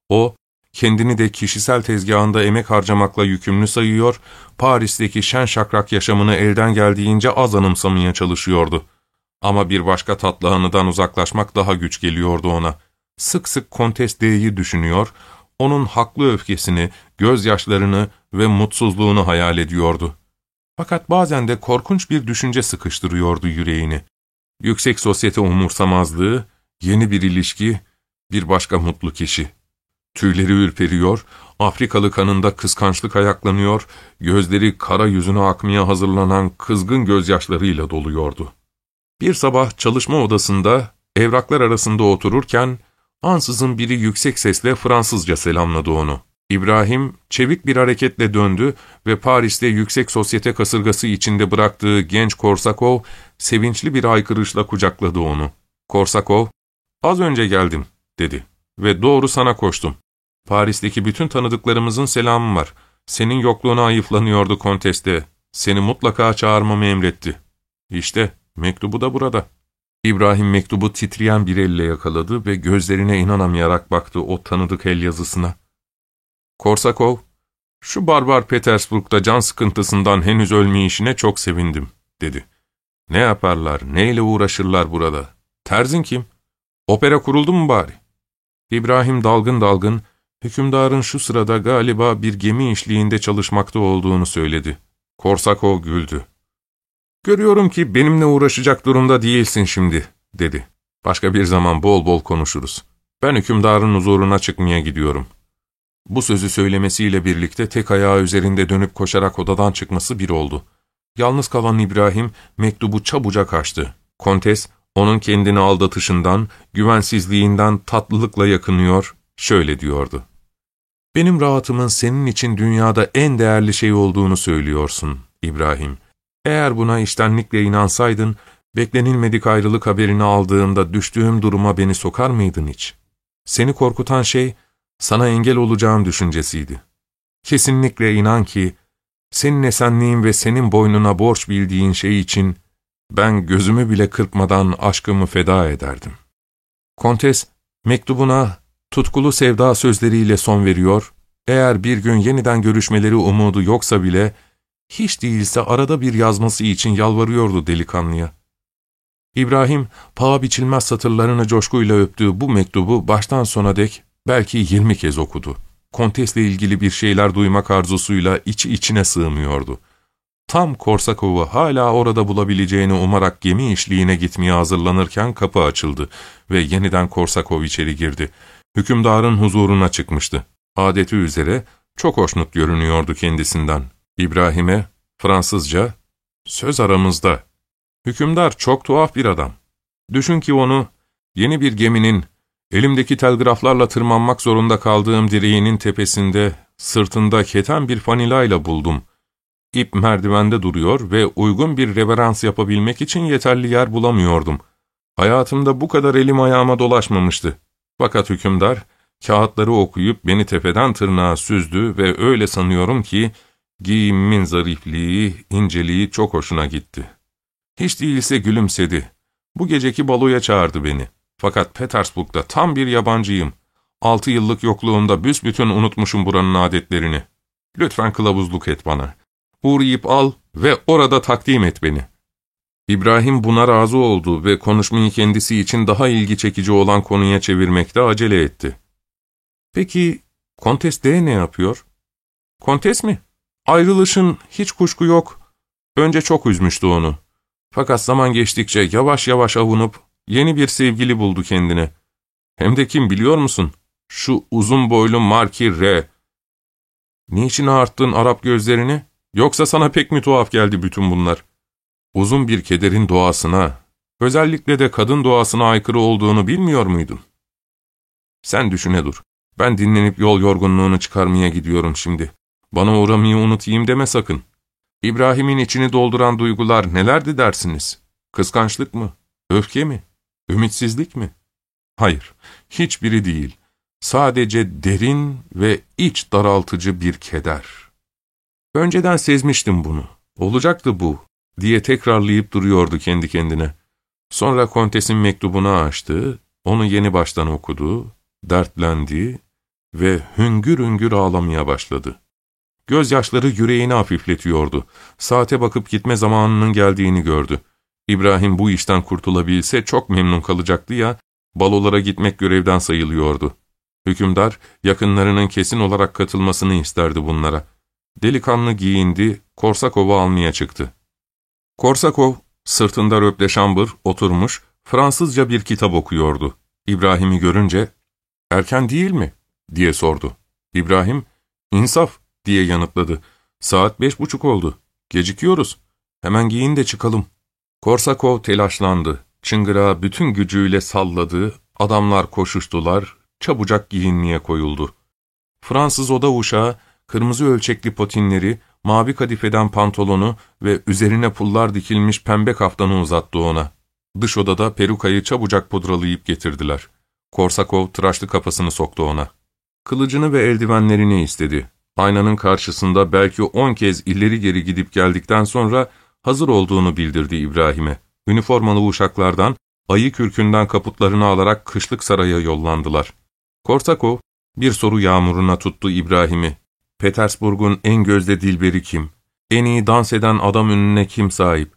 O, kendini de kişisel tezgahında emek harcamakla yükümlü sayıyor, Paris'teki şen şakrak yaşamını elden geldiğince az anımsamaya çalışıyordu. Ama bir başka tatlı anıdan uzaklaşmak daha güç geliyordu ona. Sık sık Kontes D'yi düşünüyor, onun haklı öfkesini, gözyaşlarını ve mutsuzluğunu hayal ediyordu. Fakat bazen de korkunç bir düşünce sıkıştırıyordu yüreğini. Yüksek sosyete umursamazlığı, yeni bir ilişki, bir başka mutlu kişi. Tüyleri ürperiyor, Afrikalı kanında kıskançlık ayaklanıyor, gözleri kara yüzüne akmaya hazırlanan kızgın gözyaşlarıyla doluyordu. Bir sabah çalışma odasında, evraklar arasında otururken, ansızın biri yüksek sesle Fransızca selamladı onu. İbrahim çevik bir hareketle döndü ve Paris'te yüksek sosyete kasırgası içinde bıraktığı genç Korsakov sevinçli bir aykırışla kucakladı onu. Korsakov, ''Az önce geldim.'' dedi ve doğru sana koştum. Paris'teki bütün tanıdıklarımızın selamı var. Senin yokluğuna ayıflanıyordu konteste. Seni mutlaka çağırmamı emretti. İşte mektubu da burada. İbrahim mektubu titreyen bir elle yakaladı ve gözlerine inanamayarak baktı o tanıdık el yazısına. Korsakov, ''Şu barbar Petersburg'da can sıkıntısından henüz ölmeyişine çok sevindim.'' dedi. ''Ne yaparlar, neyle uğraşırlar burada? Terzin kim? Opera kuruldu mu bari?'' İbrahim dalgın dalgın, hükümdarın şu sırada galiba bir gemi işliğinde çalışmakta olduğunu söyledi. Korsakov güldü. ''Görüyorum ki benimle uğraşacak durumda değilsin şimdi.'' dedi. ''Başka bir zaman bol bol konuşuruz. Ben hükümdarın huzuruna çıkmaya gidiyorum.'' Bu sözü söylemesiyle birlikte tek ayağı üzerinde dönüp koşarak odadan çıkması bir oldu. Yalnız kalan İbrahim mektubu çabucak açtı. Kontes, onun kendini aldatışından, güvensizliğinden tatlılıkla yakınıyor, şöyle diyordu. ''Benim rahatımın senin için dünyada en değerli şey olduğunu söylüyorsun, İbrahim. Eğer buna iştenlikle inansaydın, beklenilmedik ayrılık haberini aldığında düştüğüm duruma beni sokar mıydın hiç? Seni korkutan şey, sana engel olacağım düşüncesiydi. Kesinlikle inan ki, senin esenliğin ve senin boynuna borç bildiğin şey için ben gözümü bile kırpmadan aşkımı feda ederdim. Kontes, mektubuna tutkulu sevda sözleriyle son veriyor, eğer bir gün yeniden görüşmeleri umudu yoksa bile, hiç değilse arada bir yazması için yalvarıyordu delikanlıya. İbrahim, paha biçilmez satırlarını coşkuyla öptüğü bu mektubu baştan sona dek Belki yirmi kez okudu. Kontesle ilgili bir şeyler duymak arzusuyla içi içine sığmıyordu. Tam Korsakov'u hala orada bulabileceğini umarak gemi işliğine gitmeye hazırlanırken kapı açıldı ve yeniden Korsakov içeri girdi. Hükümdarın huzuruna çıkmıştı. Adeti üzere çok hoşnut görünüyordu kendisinden. İbrahim'e Fransızca, söz aramızda. Hükümdar çok tuhaf bir adam. Düşün ki onu yeni bir geminin elimdeki telgraflarla tırmanmak zorunda kaldığım direğinin tepesinde sırtında keten bir fanilayla buldum. İp merdivende duruyor ve uygun bir reverans yapabilmek için yeterli yer bulamıyordum. Hayatımda bu kadar elim ayağıma dolaşmamıştı. Fakat hükümdar, kağıtları okuyup beni tepeden tırnağa süzdü ve öyle sanıyorum ki, giyimimin zarifliği, inceliği çok hoşuna gitti. Hiç değilse gülümsedi. Bu geceki baloya çağırdı beni. Fakat Petersburg'da tam bir yabancıyım. Altı yıllık yokluğumda büsbütün unutmuşum buranın adetlerini. Lütfen kılavuzluk et bana. Uğrayıp al ve orada takdim et beni. İbrahim buna razı oldu ve konuşmayı kendisi için daha ilgi çekici olan konuya çevirmekte acele etti. Peki Kontes D ne yapıyor? Kontes mi? Ayrılışın hiç kuşku yok. Önce çok üzmüştü onu. Fakat zaman geçtikçe yavaş yavaş avunup yeni bir sevgili buldu kendine. Hem de kim biliyor musun? Şu uzun boylu Marki R. Niçin ağarttın Arap gözlerini? Yoksa sana pek mi tuhaf geldi bütün bunlar? Uzun bir kederin doğasına, özellikle de kadın doğasına aykırı olduğunu bilmiyor muydun? Sen düşüne dur. Ben dinlenip yol yorgunluğunu çıkarmaya gidiyorum şimdi. Bana uğramayı unutayım deme sakın. İbrahim'in içini dolduran duygular nelerdi dersiniz? Kıskançlık mı? Öfke mi? Ümitsizlik mi? Hayır, hiçbiri değil. Sadece derin ve iç daraltıcı bir keder. Önceden sezmiştim bunu. Olacaktı bu, diye tekrarlayıp duruyordu kendi kendine. Sonra kontesin mektubunu açtı, onu yeni baştan okudu, dertlendi ve hüngür hüngür ağlamaya başladı. Gözyaşları yüreğini hafifletiyordu. Saate bakıp gitme zamanının geldiğini gördü. İbrahim bu işten kurtulabilse çok memnun kalacaktı ya, balolara gitmek görevden sayılıyordu. Hükümdar, yakınlarının kesin olarak katılmasını isterdi bunlara. Delikanlı giyindi, Korsakov'u almaya çıktı. Korsakov, sırtında röple şambır, oturmuş, Fransızca bir kitap okuyordu. İbrahim'i görünce, ''Erken değil mi?'' diye sordu. İbrahim, ''İnsaf'' diye yanıtladı. ''Saat beş buçuk oldu. Gecikiyoruz. Hemen giyin de çıkalım.'' Korsakov telaşlandı. Çıngırağı bütün gücüyle salladı, adamlar koşuştular, çabucak giyinmeye koyuldu. Fransız oda uşağı, kırmızı ölçekli potinleri, mavi kadifeden pantolonu ve üzerine pullar dikilmiş pembe kaftanı uzattı ona. Dış odada perukayı çabucak pudralayıp getirdiler. Korsakov tıraşlı kafasını soktu ona. Kılıcını ve eldivenlerini istedi. Aynanın karşısında belki on kez ileri geri gidip geldikten sonra hazır olduğunu bildirdi İbrahim'e. Üniformalı uşaklardan, ayı kürkünden kaputlarını alarak kışlık saraya yollandılar. Korsakov, bir soru yağmuruna tuttu İbrahim'i. Petersburg'un en gözde dilberi kim? En iyi dans eden adam ününe kim sahip?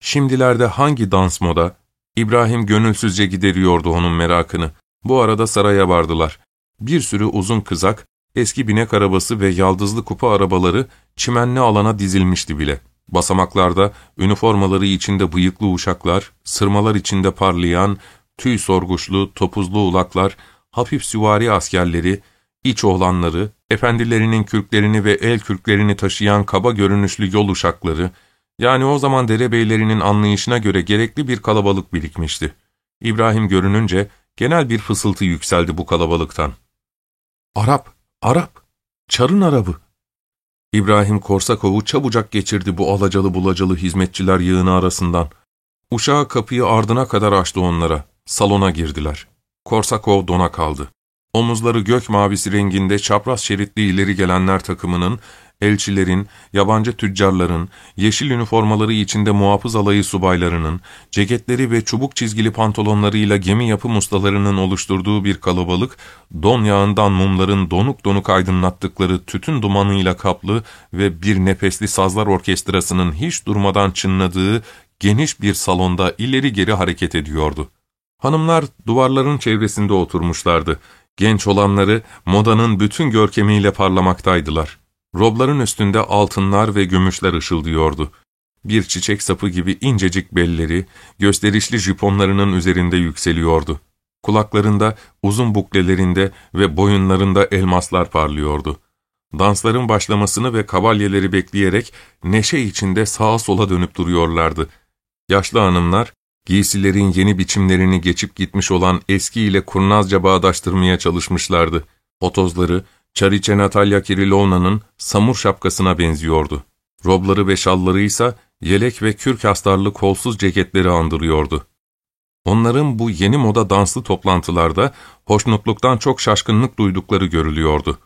Şimdilerde hangi dans moda? İbrahim gönülsüzce gideriyordu onun merakını. Bu arada saraya vardılar. Bir sürü uzun kızak, eski binek arabası ve yaldızlı kupa arabaları çimenli alana dizilmişti bile. Basamaklarda üniformaları içinde bıyıklı uşaklar, sırmalar içinde parlayan, tüy sorguçlu, topuzlu ulaklar, hafif süvari askerleri, iç oğlanları, efendilerinin kürklerini ve el kürklerini taşıyan kaba görünüşlü yol uşakları, yani o zaman derebeylerinin anlayışına göre gerekli bir kalabalık birikmişti. İbrahim görününce genel bir fısıltı yükseldi bu kalabalıktan. Arap, Arap, Çar'ın Arabı. İbrahim Korsakov'u çabucak geçirdi bu alacalı bulacalı hizmetçiler yığını arasından. Uşağı kapıyı ardına kadar açtı onlara. Salona girdiler. Korsakov dona kaldı. Omuzları gök mavisi renginde çapraz şeritli ileri gelenler takımının, elçilerin, yabancı tüccarların, yeşil üniformaları içinde muhafız alayı subaylarının, ceketleri ve çubuk çizgili pantolonlarıyla gemi yapım ustalarının oluşturduğu bir kalabalık, don yağından mumların donuk donuk aydınlattıkları tütün dumanıyla kaplı ve bir nefesli sazlar orkestrasının hiç durmadan çınladığı geniş bir salonda ileri geri hareket ediyordu. Hanımlar duvarların çevresinde oturmuşlardı. Genç olanları modanın bütün görkemiyle parlamaktaydılar. Robların üstünde altınlar ve gümüşler ışıldıyordu. Bir çiçek sapı gibi incecik belleri, gösterişli jiponlarının üzerinde yükseliyordu. Kulaklarında, uzun buklelerinde ve boyunlarında elmaslar parlıyordu. Dansların başlamasını ve kavalyeleri bekleyerek neşe içinde sağa sola dönüp duruyorlardı. Yaşlı hanımlar, giysilerin yeni biçimlerini geçip gitmiş olan eski ile kurnazca bağdaştırmaya çalışmışlardı. Otozları, Çariçe Natalya Kirilovna'nın samur şapkasına benziyordu. Robları ve şalları ise yelek ve kürk astarlı kolsuz ceketleri andırıyordu. Onların bu yeni moda danslı toplantılarda hoşnutluktan çok şaşkınlık duydukları görülüyordu.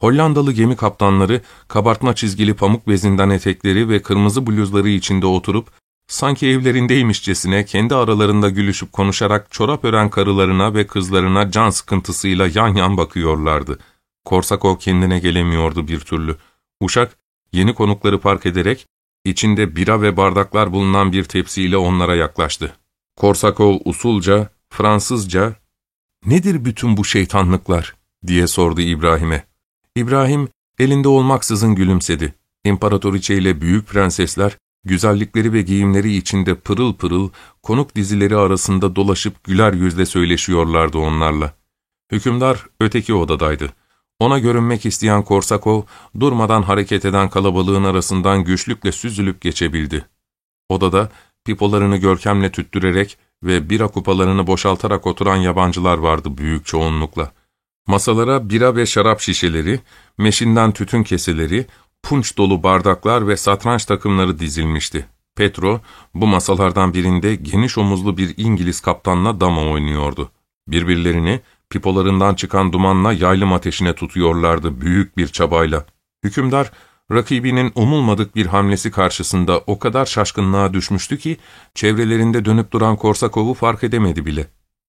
Hollandalı gemi kaptanları kabartma çizgili pamuk bezinden etekleri ve kırmızı bluzları içinde oturup sanki evlerindeymişçesine kendi aralarında gülüşüp konuşarak çorap ören karılarına ve kızlarına can sıkıntısıyla yan yan bakıyorlardı. Korsakov kendine gelemiyordu bir türlü. Uşak yeni konukları park ederek içinde bira ve bardaklar bulunan bir tepsiyle onlara yaklaştı. Korsakov usulca, Fransızca, ''Nedir bütün bu şeytanlıklar?'' diye sordu İbrahim'e. İbrahim elinde olmaksızın gülümsedi. İmparatoriçe ile büyük prensesler, güzellikleri ve giyimleri içinde pırıl pırıl, konuk dizileri arasında dolaşıp güler yüzle söyleşiyorlardı onlarla. Hükümdar öteki odadaydı. Ona görünmek isteyen Korsakov, durmadan hareket eden kalabalığın arasından güçlükle süzülüp geçebildi. Odada pipolarını görkemle tüttürerek ve bira kupalarını boşaltarak oturan yabancılar vardı büyük çoğunlukla. Masalara bira ve şarap şişeleri, meşinden tütün keseleri, punç dolu bardaklar ve satranç takımları dizilmişti. Petro, bu masalardan birinde geniş omuzlu bir İngiliz kaptanla dama oynuyordu. Birbirlerini pipolarından çıkan dumanla yaylım ateşine tutuyorlardı büyük bir çabayla. Hükümdar, rakibinin umulmadık bir hamlesi karşısında o kadar şaşkınlığa düşmüştü ki, çevrelerinde dönüp duran Korsakov'u fark edemedi bile.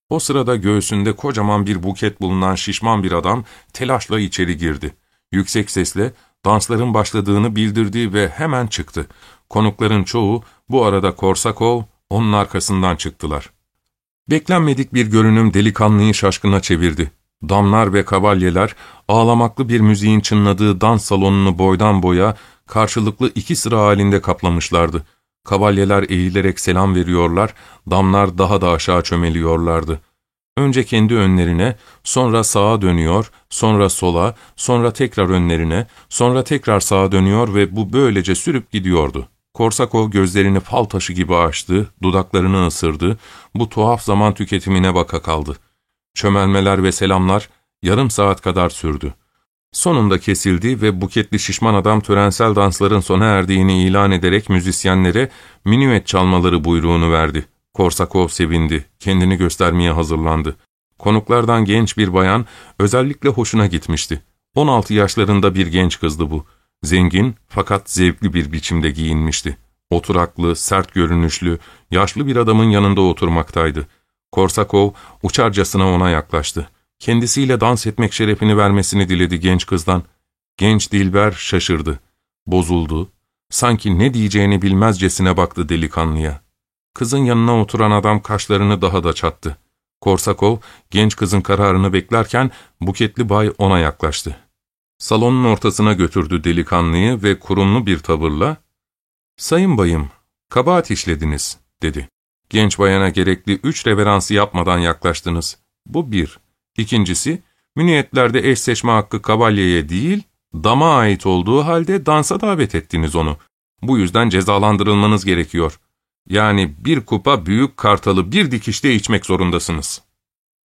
O sırada göğsünde kocaman bir buket bulunan şişman bir adam telaşla içeri girdi. Yüksek sesle dansların başladığını bildirdi ve hemen çıktı. Konukların çoğu bu arada Korsakov onun arkasından çıktılar. Beklenmedik bir görünüm delikanlıyı şaşkına çevirdi. Damlar ve kavalyeler ağlamaklı bir müziğin çınladığı dans salonunu boydan boya karşılıklı iki sıra halinde kaplamışlardı. Kavalyeler eğilerek selam veriyorlar, damlar daha da aşağı çömeliyorlardı. Önce kendi önlerine, sonra sağa dönüyor, sonra sola, sonra tekrar önlerine, sonra tekrar sağa dönüyor ve bu böylece sürüp gidiyordu. Korsakov gözlerini fal taşı gibi açtı, dudaklarını ısırdı, bu tuhaf zaman tüketimine baka kaldı. Çömelmeler ve selamlar yarım saat kadar sürdü. Sonunda kesildi ve buketli şişman adam törensel dansların sona erdiğini ilan ederek müzisyenlere minüet çalmaları buyruğunu verdi. Korsakov sevindi, kendini göstermeye hazırlandı. Konuklardan genç bir bayan özellikle hoşuna gitmişti. 16 yaşlarında bir genç kızdı bu. Zengin fakat zevkli bir biçimde giyinmişti. Oturaklı, sert görünüşlü, yaşlı bir adamın yanında oturmaktaydı. Korsakov uçarcasına ona yaklaştı. Kendisiyle dans etmek şerefini vermesini diledi genç kızdan. Genç Dilber şaşırdı. Bozuldu. Sanki ne diyeceğini bilmezcesine baktı delikanlıya. Kızın yanına oturan adam kaşlarını daha da çattı. Korsakov genç kızın kararını beklerken buketli bay ona yaklaştı. Salonun ortasına götürdü delikanlıyı ve kurumlu bir tavırla ''Sayın bayım, kabahat işlediniz.'' dedi. Genç bayana gerekli üç reveransı yapmadan yaklaştınız. Bu bir. İkincisi, müniyetlerde eş seçme hakkı kavalyeye değil, dama ait olduğu halde dansa davet ettiniz onu. Bu yüzden cezalandırılmanız gerekiyor. Yani bir kupa büyük kartalı bir dikişte içmek zorundasınız.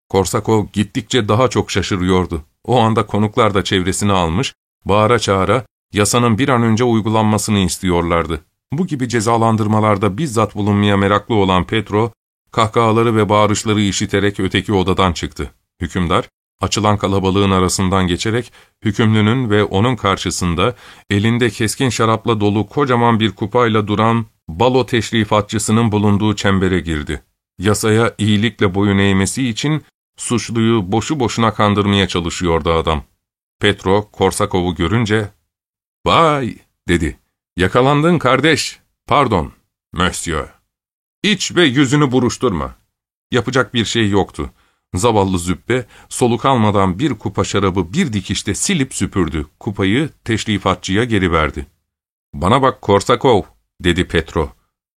Korsakov gittikçe daha çok şaşırıyordu. O anda konuklar da çevresini almış, bağıra çağıra yasanın bir an önce uygulanmasını istiyorlardı. Bu gibi cezalandırmalarda bizzat bulunmaya meraklı olan Petro, kahkahaları ve bağırışları işiterek öteki odadan çıktı. Hükümdar, açılan kalabalığın arasından geçerek hükümlünün ve onun karşısında elinde keskin şarapla dolu kocaman bir kupayla duran balo teşrifatçısının bulunduğu çembere girdi. Yasaya iyilikle boyun eğmesi için suçluyu boşu boşuna kandırmaya çalışıyordu adam. Petro, Korsakov'u görünce, ''Vay!'' dedi. ''Yakalandın kardeş. Pardon, monsieur. İç ve yüzünü buruşturma.'' Yapacak bir şey yoktu. Zavallı züppe soluk almadan bir kupa şarabı bir dikişte silip süpürdü. Kupayı teşrifatçıya geri verdi. ''Bana bak Korsakov'' dedi Petro.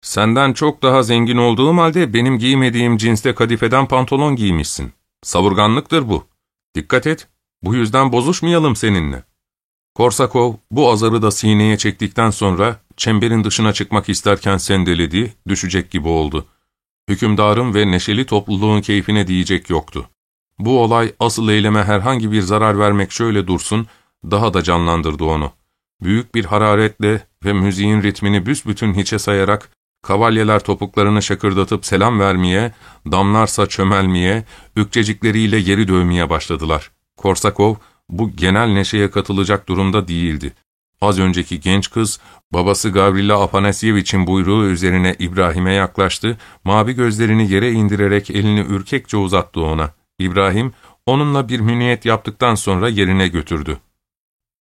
''Senden çok daha zengin olduğum halde benim giymediğim cinste kadifeden pantolon giymişsin. Savurganlıktır bu. Dikkat et, bu yüzden bozuşmayalım seninle. Korsakov bu azarı da sineye çektikten sonra çemberin dışına çıkmak isterken sendeledi, düşecek gibi oldu. Hükümdarın ve neşeli topluluğun keyfine diyecek yoktu. Bu olay asıl eyleme herhangi bir zarar vermek şöyle dursun, daha da canlandırdı onu. Büyük bir hararetle ve müziğin ritmini büsbütün hiçe sayarak, kavalyeler topuklarını şakırdatıp selam vermeye, damlarsa çömelmeye, ükçecikleriyle yeri dövmeye başladılar. Korsakov, bu genel neşeye katılacak durumda değildi. Az önceki genç kız, babası Gavrila Afanasyevich'in buyruğu üzerine İbrahim'e yaklaştı, mavi gözlerini yere indirerek elini ürkekçe uzattı ona. İbrahim, onunla bir müniyet yaptıktan sonra yerine götürdü.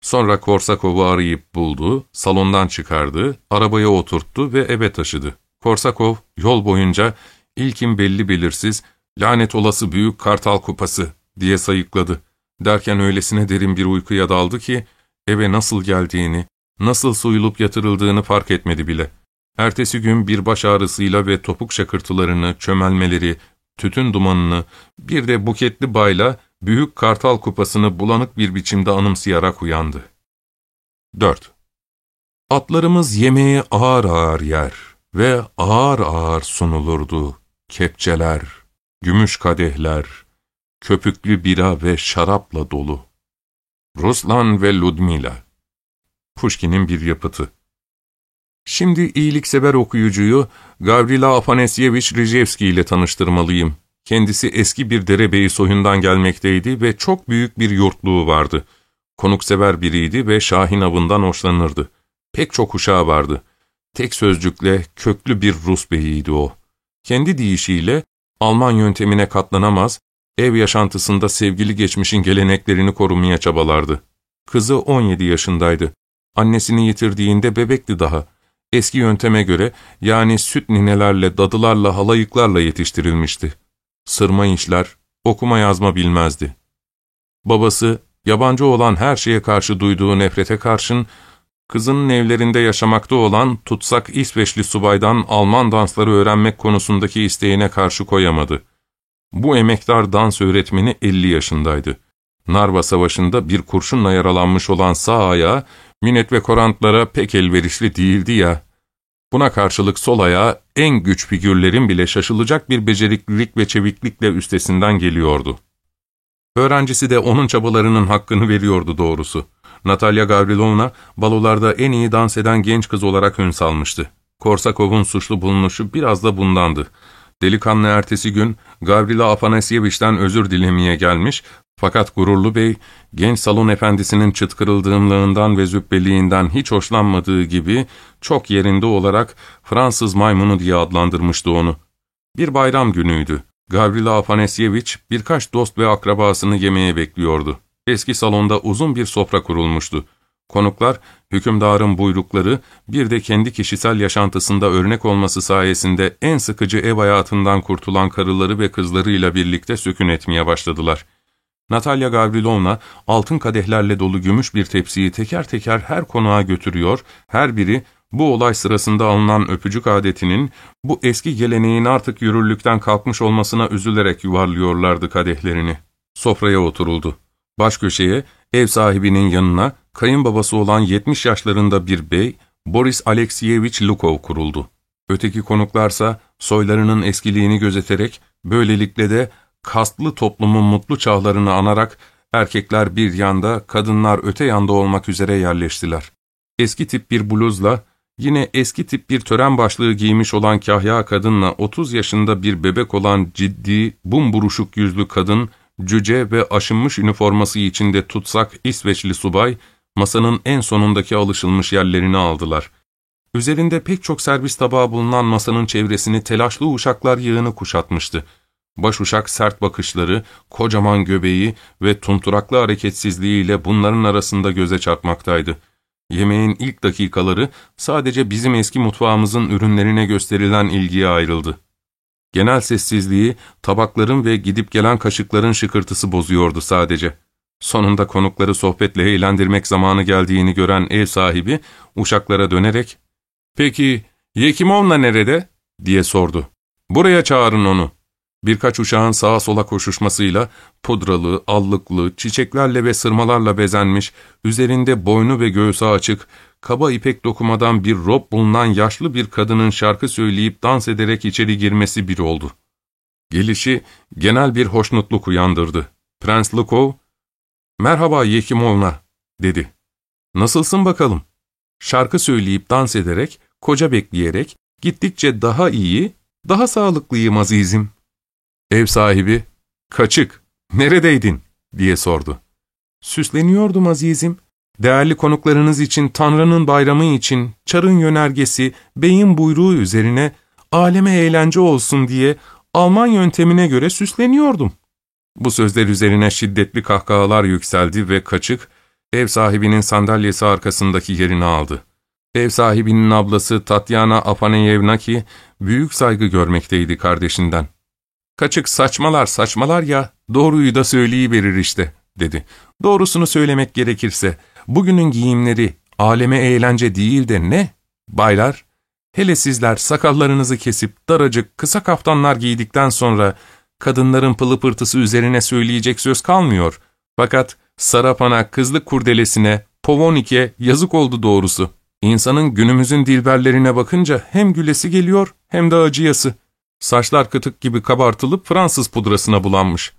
Sonra Korsakov'u arayıp buldu, salondan çıkardı, arabaya oturttu ve eve taşıdı. Korsakov, yol boyunca ilkin belli belirsiz, lanet olası büyük kartal kupası diye sayıkladı. Derken öylesine derin bir uykuya daldı ki, eve nasıl geldiğini, nasıl soyulup yatırıldığını fark etmedi bile. Ertesi gün bir baş ağrısıyla ve topuk şakırtılarını, çömelmeleri, tütün dumanını, bir de buketli bayla büyük kartal kupasını bulanık bir biçimde anımsayarak uyandı. 4. Atlarımız yemeği ağır ağır yer ve ağır ağır sunulurdu. Kepçeler, gümüş kadehler, köpüklü bira ve şarapla dolu. Ruslan ve Ludmila Pushkin'in bir yapıtı Şimdi iyiliksever okuyucuyu Gavrila Afanasyevich Rijevski ile tanıştırmalıyım. Kendisi eski bir derebeyi soyundan gelmekteydi ve çok büyük bir yurtluğu vardı. Konuksever biriydi ve Şahin avından hoşlanırdı. Pek çok uşağı vardı. Tek sözcükle köklü bir Rus beyiydi o. Kendi deyişiyle Alman yöntemine katlanamaz, ev yaşantısında sevgili geçmişin geleneklerini korumaya çabalardı. Kızı 17 yaşındaydı. Annesini yitirdiğinde bebekti daha. Eski yönteme göre yani süt ninelerle, dadılarla, halayıklarla yetiştirilmişti. Sırma işler, okuma yazma bilmezdi. Babası, yabancı olan her şeye karşı duyduğu nefrete karşın, kızının evlerinde yaşamakta olan tutsak İsveçli subaydan Alman dansları öğrenmek konusundaki isteğine karşı koyamadı. Bu emektar dans öğretmeni 50 yaşındaydı. Narva Savaşı'nda bir kurşunla yaralanmış olan sağ ayağı, minnet ve korantlara pek elverişli değildi ya. Buna karşılık sol ayağı en güç figürlerin bile şaşılacak bir beceriklilik ve çeviklikle üstesinden geliyordu. Öğrencisi de onun çabalarının hakkını veriyordu doğrusu. Natalya Gavrilovna, balolarda en iyi dans eden genç kız olarak ön salmıştı. Korsakov'un suçlu bulunuşu biraz da bundandı. Delikanlı ertesi gün Gavrila Afanasyevich'ten özür dilemeye gelmiş fakat gururlu bey, genç salon efendisinin çıtkırıldığımlığından ve züppeliğinden hiç hoşlanmadığı gibi çok yerinde olarak Fransız maymunu diye adlandırmıştı onu. Bir bayram günüydü. Gavrila Afanasyevich birkaç dost ve akrabasını yemeğe bekliyordu. Eski salonda uzun bir sofra kurulmuştu. Konuklar, hükümdarın buyrukları, bir de kendi kişisel yaşantısında örnek olması sayesinde en sıkıcı ev hayatından kurtulan karıları ve kızlarıyla birlikte sükun etmeye başladılar. Natalya Gavrilovna, altın kadehlerle dolu gümüş bir tepsiyi teker teker her konuğa götürüyor, her biri bu olay sırasında alınan öpücük adetinin, bu eski geleneğin artık yürürlükten kalkmış olmasına üzülerek yuvarlıyorlardı kadehlerini. Sofraya oturuldu. Baş köşeye, ev sahibinin yanına, kayınbabası olan 70 yaşlarında bir bey, Boris Alekseyevich Lukov kuruldu. Öteki konuklarsa soylarının eskiliğini gözeterek, böylelikle de kastlı toplumun mutlu çağlarını anarak erkekler bir yanda, kadınlar öte yanda olmak üzere yerleştiler. Eski tip bir bluzla, yine eski tip bir tören başlığı giymiş olan kahya kadınla 30 yaşında bir bebek olan ciddi, bumburuşuk yüzlü kadın, cüce ve aşınmış üniforması içinde tutsak İsveçli subay, masanın en sonundaki alışılmış yerlerini aldılar. Üzerinde pek çok servis tabağı bulunan masanın çevresini telaşlı uşaklar yığını kuşatmıştı. Başuşak sert bakışları, kocaman göbeği ve tunturaklı hareketsizliğiyle bunların arasında göze çarpmaktaydı. Yemeğin ilk dakikaları sadece bizim eski mutfağımızın ürünlerine gösterilen ilgiye ayrıldı. Genel sessizliği tabakların ve gidip gelen kaşıkların şıkırtısı bozuyordu sadece. Sonunda konukları sohbetle eğlendirmek zamanı geldiğini gören ev sahibi uşaklara dönerek ''Peki Yekimovna nerede?'' diye sordu. ''Buraya çağırın onu.'' Birkaç uçağın sağa sola koşuşmasıyla pudralı, allıklı, çiçeklerle ve sırmalarla bezenmiş, üzerinde boynu ve göğsü açık, kaba ipek dokumadan bir rob bulunan yaşlı bir kadının şarkı söyleyip dans ederek içeri girmesi bir oldu. Gelişi genel bir hoşnutluk uyandırdı. Prens Lukov, ''Merhaba Yekimovna'' dedi. ''Nasılsın bakalım?'' Şarkı söyleyip dans ederek, koca bekleyerek, gittikçe daha iyi, daha sağlıklıyım azizim. Ev sahibi, ''Kaçık, neredeydin?'' diye sordu. ''Süsleniyordum azizim. Değerli konuklarınız için, Tanrı'nın bayramı için, çarın yönergesi, beyin buyruğu üzerine, aleme eğlence olsun diye Alman yöntemine göre süsleniyordum.'' Bu sözler üzerine şiddetli kahkahalar yükseldi ve kaçık, ev sahibinin sandalyesi arkasındaki yerini aldı. Ev sahibinin ablası Tatyana Afaneyevna ki büyük saygı görmekteydi kardeşinden. Kaçık saçmalar saçmalar ya, doğruyu da söyleyiverir işte, dedi. Doğrusunu söylemek gerekirse, bugünün giyimleri aleme eğlence değil de ne? Baylar, hele sizler sakallarınızı kesip daracık kısa kaftanlar giydikten sonra kadınların pılı pırtısı üzerine söyleyecek söz kalmıyor. Fakat Sarapan'a, kızlık kurdelesine, Povonik'e yazık oldu doğrusu. İnsanın günümüzün dilberlerine bakınca hem gülesi geliyor hem de acıyası. Saçlar kıtık gibi kabartılıp Fransız pudrasına bulanmış.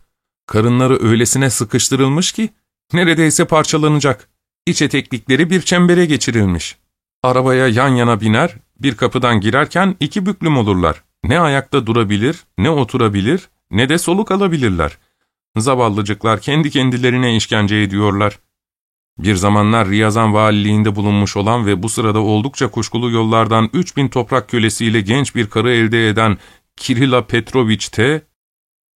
Karınları öylesine sıkıştırılmış ki neredeyse parçalanacak. İç eteklikleri bir çembere geçirilmiş. Arabaya yan yana biner, bir kapıdan girerken iki büklüm olurlar. Ne ayakta durabilir, ne oturabilir, ne de soluk alabilirler. Zavallıcıklar kendi kendilerine işkence ediyorlar. Bir zamanlar Riyazan valiliğinde bulunmuş olan ve bu sırada oldukça kuşkulu yollardan 3000 toprak kölesiyle genç bir karı elde eden Kirila Petrovich de,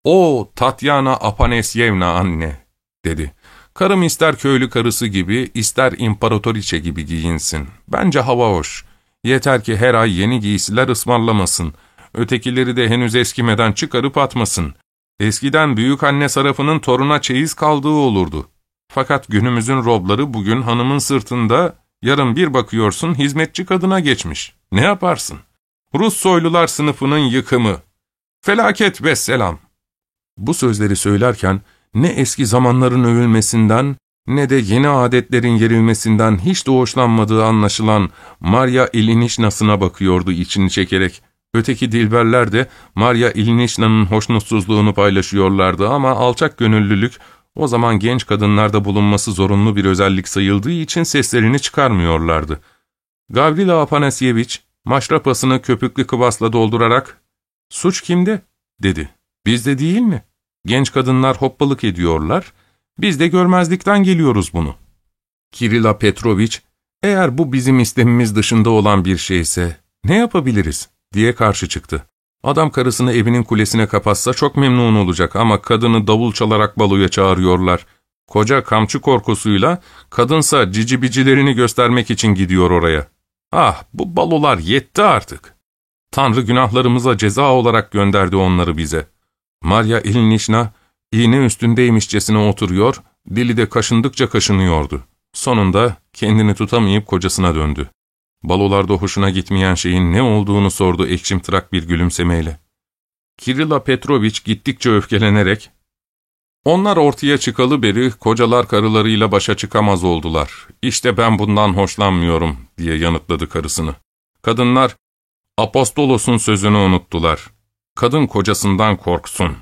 ''O Tatyana Apanesyevna anne'' dedi. ''Karım ister köylü karısı gibi, ister imparatoriçe gibi giyinsin. Bence hava hoş. Yeter ki her ay yeni giysiler ısmarlamasın. Ötekileri de henüz eskimeden çıkarıp atmasın. Eskiden büyük anne sarafının toruna çeyiz kaldığı olurdu. Fakat günümüzün robları bugün hanımın sırtında, yarın bir bakıyorsun hizmetçi kadına geçmiş. Ne yaparsın? Rus soylular sınıfının yıkımı. Felaket ve selam. Bu sözleri söylerken ne eski zamanların övülmesinden ne de yeni adetlerin yerilmesinden hiç de hoşlanmadığı anlaşılan Maria Ilinişna'sına bakıyordu içini çekerek. Öteki dilberler de Maria Ilinişna'nın hoşnutsuzluğunu paylaşıyorlardı ama alçak gönüllülük o zaman genç kadınlarda bulunması zorunlu bir özellik sayıldığı için seslerini çıkarmıyorlardı. Gavrila Afanasyeviç maşrapasını köpüklü kıvasla doldurarak ''Suç kimde?'' dedi. ''Bizde değil mi? Genç kadınlar hoppalık ediyorlar, biz de görmezlikten geliyoruz bunu.'' Kirila Petroviç, ''Eğer bu bizim istemimiz dışında olan bir şeyse ne yapabiliriz?'' Diye karşı çıktı. Adam karısını evinin kulesine kapatsa çok memnun olacak ama kadını davul çalarak baloya çağırıyorlar. Koca kamçı korkusuyla kadınsa cicibicilerini göstermek için gidiyor oraya. Ah bu balolar yetti artık. Tanrı günahlarımıza ceza olarak gönderdi onları bize. Maria Ilinişna iğne üstündeymişçesine oturuyor, dili de kaşındıkça kaşınıyordu. Sonunda kendini tutamayıp kocasına döndü. Balolarda hoşuna gitmeyen şeyin ne olduğunu sordu ekşimtırak bir gülümsemeyle. Kirilla Petroviç gittikçe öfkelenerek, ''Onlar ortaya çıkalı beri kocalar karılarıyla başa çıkamaz oldular. İşte ben bundan hoşlanmıyorum.'' diye yanıtladı karısını. Kadınlar, Apostolos'un sözünü unuttular. Kadın kocasından korksun.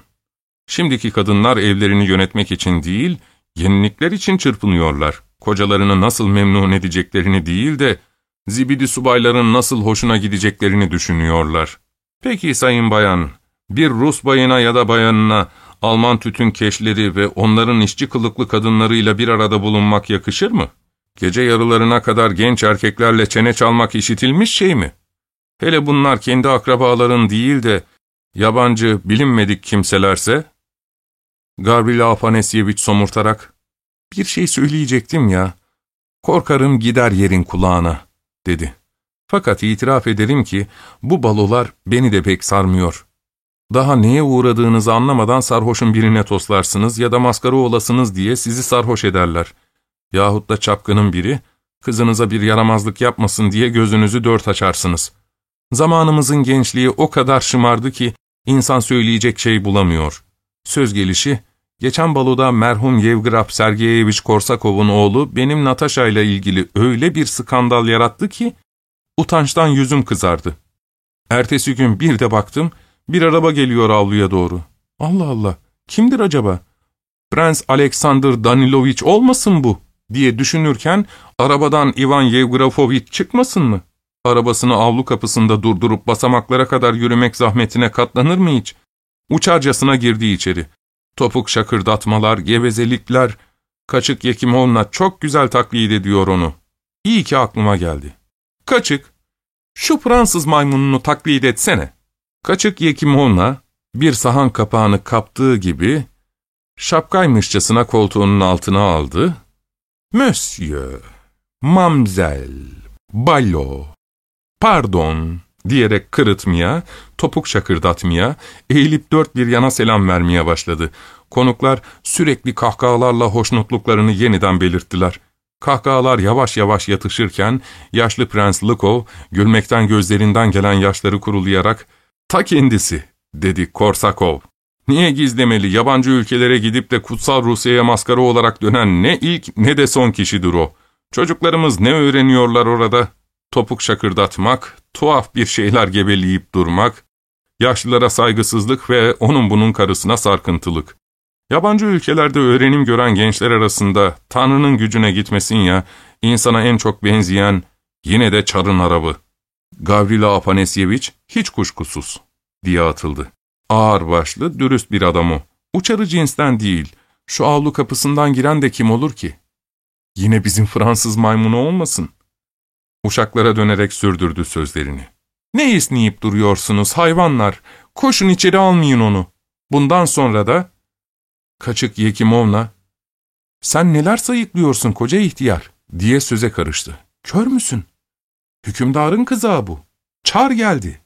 Şimdiki kadınlar evlerini yönetmek için değil, yenilikler için çırpınıyorlar. Kocalarını nasıl memnun edeceklerini değil de, zibidi subayların nasıl hoşuna gideceklerini düşünüyorlar. Peki sayın bayan, bir Rus bayına ya da bayanına Alman tütün keşleri ve onların işçi kılıklı kadınlarıyla bir arada bulunmak yakışır mı? Gece yarılarına kadar genç erkeklerle çene çalmak işitilmiş şey mi? Hele bunlar kendi akrabaların değil de yabancı, bilinmedik kimselerse? Gavrila Afanasyeviç somurtarak, ''Bir şey söyleyecektim ya, korkarım gider yerin kulağına.'' Dedi. Fakat itiraf ederim ki bu balolar beni de pek sarmıyor. Daha neye uğradığınızı anlamadan sarhoşun birine toslarsınız ya da maskara olasınız diye sizi sarhoş ederler. Yahut da çapkının biri, kızınıza bir yaramazlık yapmasın diye gözünüzü dört açarsınız. Zamanımızın gençliği o kadar şımardı ki, İnsan söyleyecek şey bulamıyor. Söz gelişi, geçen baloda merhum Yevgraf Sergeyeviç Korsakov'un oğlu benim Natasha ile ilgili öyle bir skandal yarattı ki, utançtan yüzüm kızardı. Ertesi gün bir de baktım, bir araba geliyor avluya doğru. Allah Allah, kimdir acaba? Prens Alexander Danilovich olmasın bu diye düşünürken arabadan Ivan Yevgrafovich çıkmasın mı? Arabasını avlu kapısında durdurup basamaklara kadar yürümek zahmetine katlanır mı hiç? Uçarcasına girdi içeri. Topuk şakırdatmalar, gevezelikler, Kaçık Yekimovna çok güzel taklit ediyor onu. İyi ki aklıma geldi. Kaçık, şu Fransız maymununu taklit etsene. Kaçık Yekimovna, bir sahan kapağını kaptığı gibi, şapkaymışçasına koltuğunun altına aldı. Monsieur, Mamzel, Balo, pardon diyerek kırıtmaya, topuk şakırdatmaya, eğilip dört bir yana selam vermeye başladı. Konuklar sürekli kahkahalarla hoşnutluklarını yeniden belirttiler. Kahkahalar yavaş yavaş yatışırken, yaşlı Prens Lukov, gülmekten gözlerinden gelen yaşları kurulayarak, ''Ta kendisi'' dedi Korsakov. Niye gizlemeli, yabancı ülkelere gidip de kutsal Rusya'ya maskara olarak dönen ne ilk ne de son kişidir o. Çocuklarımız ne öğreniyorlar orada? Topuk şakırdatmak, tuhaf bir şeyler gebeleyip durmak, yaşlılara saygısızlık ve onun bunun karısına sarkıntılık. Yabancı ülkelerde öğrenim gören gençler arasında Tanrı'nın gücüne gitmesin ya, insana en çok benzeyen yine de çarın arabı. Gavrila Apanesyevich hiç kuşkusuz diye atıldı. Ağır başlı, dürüst bir adam o. Uçarı cinsten değil. Şu avlu kapısından giren de kim olur ki? Yine bizim Fransız maymunu olmasın. Uşaklara dönerek sürdürdü sözlerini. Ne esneyip duruyorsunuz hayvanlar? Koşun içeri almayın onu. Bundan sonra da... Kaçık Yekimovna, ''Sen neler sayıklıyorsun koca ihtiyar?'' diye söze karıştı. ''Kör müsün? Hükümdarın kızağı bu. Çar geldi.''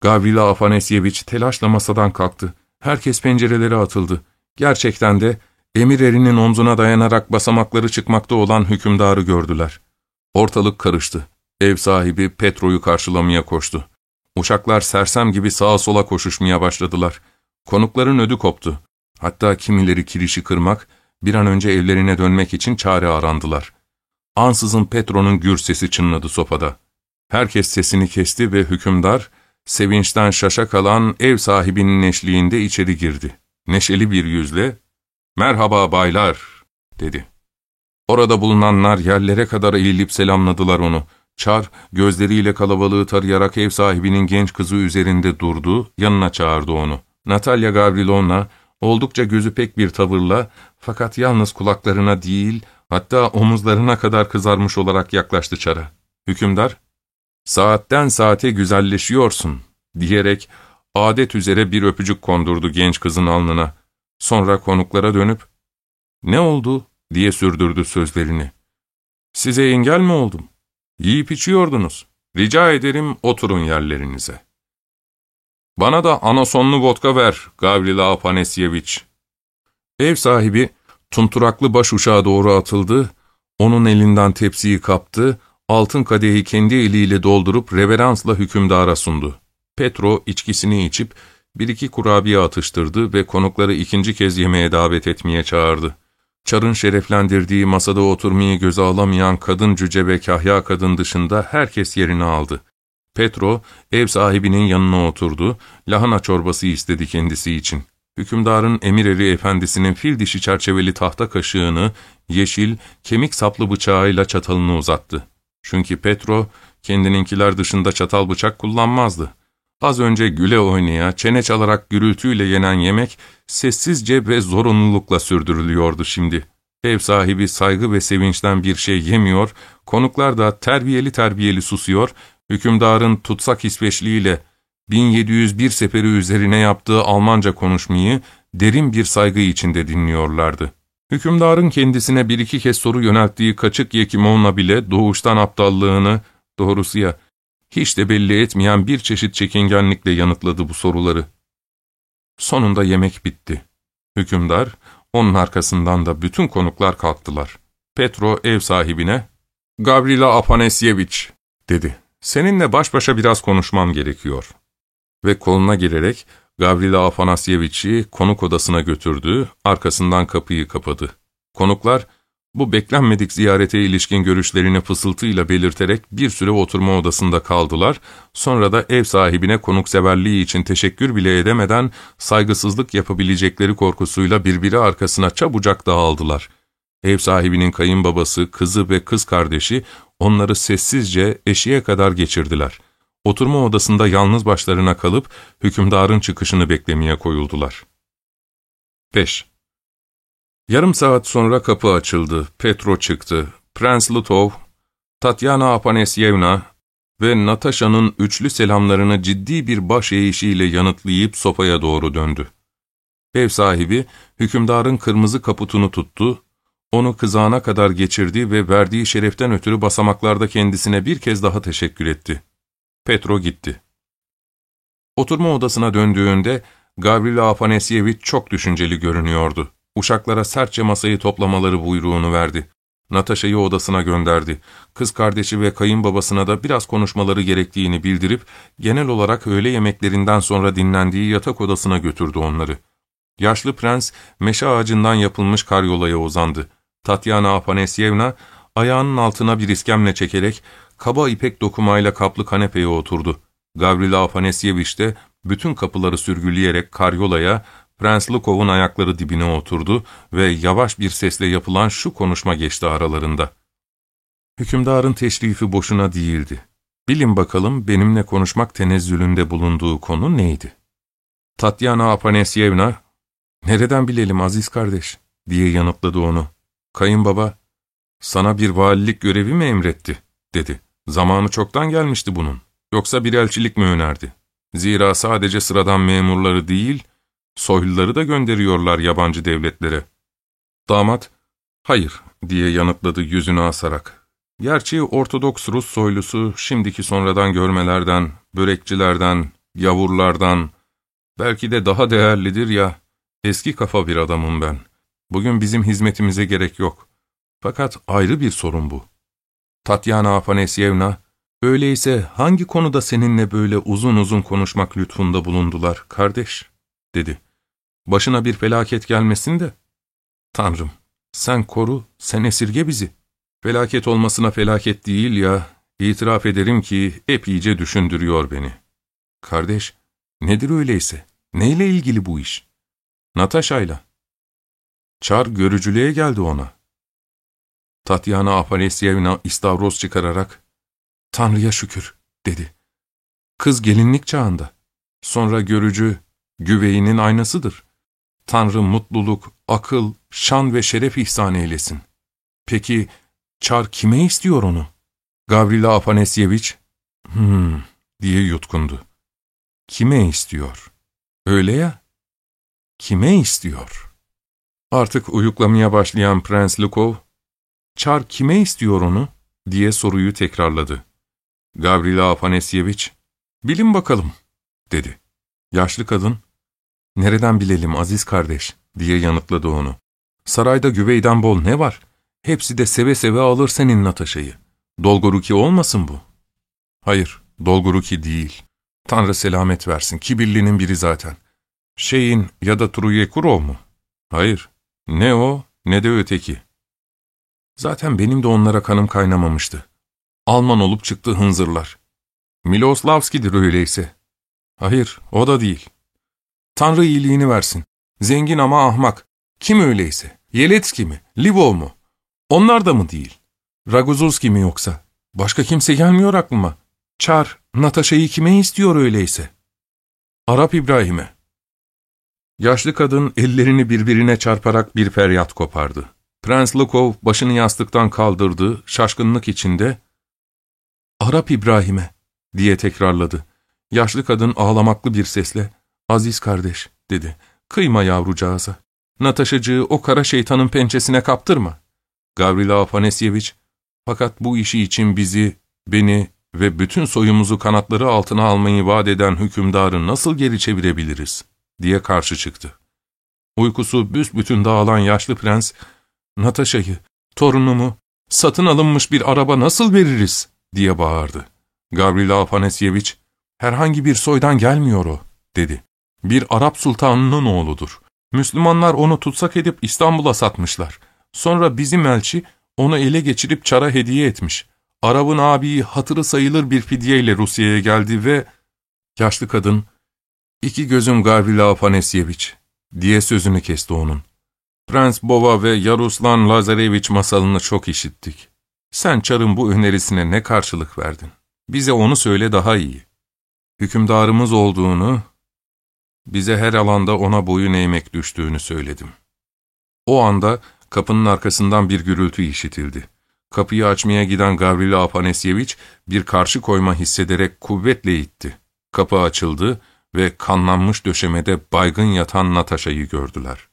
Gavrila Afanasyeviç telaşla masadan kalktı. Herkes pencerelere atıldı. Gerçekten de emir erinin omzuna dayanarak basamakları çıkmakta olan hükümdarı gördüler. Ortalık karıştı. Ev sahibi Petro'yu karşılamaya koştu. Uçaklar sersem gibi sağa sola koşuşmaya başladılar. Konukların ödü koptu. Hatta kimileri kirişi kırmak, bir an önce evlerine dönmek için çare arandılar. Ansızın Petro'nun gür sesi çınladı sofada. Herkes sesini kesti ve hükümdar, sevinçten şaşa kalan ev sahibinin eşliğinde içeri girdi. Neşeli bir yüzle, ''Merhaba baylar'' dedi. Orada bulunanlar yerlere kadar eğilip selamladılar onu. Çar, gözleriyle kalabalığı tarayarak ev sahibinin genç kızı üzerinde durdu, yanına çağırdı onu. Natalya Gavrilovna, oldukça gözü pek bir tavırla, fakat yalnız kulaklarına değil, hatta omuzlarına kadar kızarmış olarak yaklaştı Çar'a. Hükümdar, ''Saatten saate güzelleşiyorsun.'' diyerek adet üzere bir öpücük kondurdu genç kızın alnına. Sonra konuklara dönüp, ''Ne oldu?'' Diye sürdürdü sözlerini. ''Size engel mi oldum? Yiyip içiyordunuz. Rica ederim oturun yerlerinize.'' ''Bana da anasonlu vodka ver, Gavrila Apanesyeviç.'' Ev sahibi, tunturaklı baş uşağa doğru atıldı, onun elinden tepsiyi kaptı, altın kadehi kendi eliyle doldurup reveransla hükümdara sundu. Petro içkisini içip bir iki kurabiye atıştırdı ve konukları ikinci kez yemeğe davet etmeye çağırdı. Çar'ın şereflendirdiği masada oturmayı göze alamayan kadın cüce ve kahya kadın dışında herkes yerini aldı. Petro, ev sahibinin yanına oturdu, lahana çorbası istedi kendisi için. Hükümdarın emireri efendisinin fil dişi çerçeveli tahta kaşığını, yeşil, kemik saplı bıçağıyla çatalını uzattı. Çünkü Petro, kendininkiler dışında çatal bıçak kullanmazdı. Az önce güle oynaya, çene çalarak gürültüyle yenen yemek, sessizce ve zorunlulukla sürdürülüyordu şimdi. Ev sahibi saygı ve sevinçten bir şey yemiyor, konuklar da terbiyeli terbiyeli susuyor, hükümdarın tutsak İsveçliyle 1701 seferi üzerine yaptığı Almanca konuşmayı derin bir saygı içinde dinliyorlardı. Hükümdarın kendisine bir iki kez soru yönelttiği kaçık Yekimon'la bile doğuştan aptallığını, doğrusu ya, hiç de belli etmeyen bir çeşit çekingenlikle yanıtladı bu soruları. Sonunda yemek bitti. Hükümdar, onun arkasından da bütün konuklar kalktılar. Petro ev sahibine, ''Gavrila Apanesyeviç'' dedi. ''Seninle baş başa biraz konuşmam gerekiyor.'' Ve koluna girerek Gavrila Afanasyeviç'i konuk odasına götürdü, arkasından kapıyı kapadı. Konuklar, bu beklenmedik ziyarete ilişkin görüşlerini fısıltıyla belirterek bir süre oturma odasında kaldılar, sonra da ev sahibine konukseverliği için teşekkür bile edemeden saygısızlık yapabilecekleri korkusuyla birbiri arkasına çabucak dağıldılar. Ev sahibinin kayınbabası, kızı ve kız kardeşi onları sessizce eşiğe kadar geçirdiler. Oturma odasında yalnız başlarına kalıp hükümdarın çıkışını beklemeye koyuldular. 5. Yarım saat sonra kapı açıldı. Petro çıktı. Prens Lutov, Tatyana Apanesyevna ve Natasha'nın üçlü selamlarını ciddi bir baş eğişiyle yanıtlayıp sopaya doğru döndü. Ev sahibi, hükümdarın kırmızı kaputunu tuttu, onu kızağına kadar geçirdi ve verdiği şereften ötürü basamaklarda kendisine bir kez daha teşekkür etti. Petro gitti. Oturma odasına döndüğünde Gavrila Afanasyeviç çok düşünceli görünüyordu. Uşaklara sertçe masayı toplamaları buyruğunu verdi. Natasha'yı odasına gönderdi. Kız kardeşi ve kayınbabasına da biraz konuşmaları gerektiğini bildirip, genel olarak öğle yemeklerinden sonra dinlendiği yatak odasına götürdü onları. Yaşlı prens, meşe ağacından yapılmış karyolaya uzandı. Tatyana Afanesyevna, ayağının altına bir iskemle çekerek, kaba ipek dokumayla kaplı kanepeye oturdu. Gavrila Afanasyeviç de bütün kapıları sürgüleyerek karyolaya, Prens Lukov'un ayakları dibine oturdu ve yavaş bir sesle yapılan şu konuşma geçti aralarında. Hükümdarın teşrifi boşuna değildi. Bilin bakalım benimle konuşmak tenezzülünde bulunduğu konu neydi? Tatyana Apanesyevna, ''Nereden bilelim aziz kardeş?'' diye yanıtladı onu. Kayınbaba, ''Sana bir valilik görevi mi emretti?'' dedi. ''Zamanı çoktan gelmişti bunun. Yoksa bir elçilik mi önerdi? Zira sadece sıradan memurları değil, Soyluları da gönderiyorlar yabancı devletlere. Damat, hayır diye yanıtladı yüzünü asarak. Gerçi Ortodoks Rus soylusu şimdiki sonradan görmelerden, börekçilerden, yavurlardan, belki de daha değerlidir ya, eski kafa bir adamım ben. Bugün bizim hizmetimize gerek yok. Fakat ayrı bir sorun bu. Tatyana Afanesyevna, öyleyse hangi konuda seninle böyle uzun uzun konuşmak lütfunda bulundular kardeş, dedi. Başına bir felaket gelmesin de. Tanrım, sen koru, sen esirge bizi. Felaket olmasına felaket değil ya, itiraf ederim ki epeyce düşündürüyor beni. Kardeş, nedir öyleyse? Neyle ilgili bu iş? Natasha'yla. Çar görücülüğe geldi ona. Tatyana Afanasyevna istavroz çıkararak, ''Tanrı'ya şükür.'' dedi. Kız gelinlik çağında. Sonra görücü, güveyinin aynasıdır. Tanrı mutluluk, akıl, şan ve şeref ihsan eylesin. Peki Çar kime istiyor onu? Gavrila Afanasyeviç, hmm diye yutkundu. Kime istiyor? Öyle ya, kime istiyor? Artık uyuklamaya başlayan Prens Lukov, Çar kime istiyor onu? diye soruyu tekrarladı. Gavrila Afanasyeviç, bilin bakalım, dedi. Yaşlı kadın, ''Nereden bilelim aziz kardeş?'' diye yanıtladı onu. ''Sarayda güveyden bol ne var? Hepsi de seve seve alır senin Natasha'yı. Dolgoruki olmasın bu?'' ''Hayır, Dolgoruki değil. Tanrı selamet versin, kibirlinin biri zaten. Şeyin ya da Truyekurov mu?'' ''Hayır, ne o ne de öteki.'' Zaten benim de onlara kanım kaynamamıştı. Alman olup çıktı hınzırlar. Miloslavski'dir öyleyse. Hayır, o da değil. Tanrı iyiliğini versin. Zengin ama ahmak. Kim öyleyse? Yeletski mi? Livov mu? Onlar da mı değil? Raguzovski mi yoksa? Başka kimse gelmiyor aklıma. Çar, Natasha'yı kime istiyor öyleyse? Arap İbrahim'e. Yaşlı kadın ellerini birbirine çarparak bir feryat kopardı. Prens Lukov başını yastıktan kaldırdı, şaşkınlık içinde, ''Arap İbrahim'e'' diye tekrarladı. Yaşlı kadın ağlamaklı bir sesle, ''Aziz kardeş'' dedi. ''Kıyma yavrucağıza. Nataşacığı o kara şeytanın pençesine kaptırma.'' Gavrila Afanasyeviç, ''Fakat bu işi için bizi, beni ve bütün soyumuzu kanatları altına almayı vaat eden hükümdarı nasıl geri çevirebiliriz?'' diye karşı çıktı. Uykusu büsbütün dağılan yaşlı prens, ''Nataşa'yı, torunumu, satın alınmış bir araba nasıl veririz?'' diye bağırdı. Gavrila Afanasyeviç, ''Herhangi bir soydan gelmiyor o.'' dedi. Bir Arap sultanının oğludur. Müslümanlar onu tutsak edip İstanbul'a satmışlar. Sonra bizim elçi onu ele geçirip çara hediye etmiş. Arap'ın abiyi hatırı sayılır bir fidyeyle Rusya'ya geldi ve... Yaşlı kadın, iki gözüm Gavrila Afanasyeviç diye sözünü kesti onun. Prens Bova ve Yaruslan Lazarevich masalını çok işittik. Sen Çar'ın bu önerisine ne karşılık verdin? Bize onu söyle daha iyi. Hükümdarımız olduğunu, bize her alanda ona boyun eğmek düştüğünü söyledim. O anda kapının arkasından bir gürültü işitildi. Kapıyı açmaya giden Gavrila Afanasyeviç bir karşı koyma hissederek kuvvetle itti. Kapı açıldı ve kanlanmış döşemede baygın yatan Natasha'yı gördüler.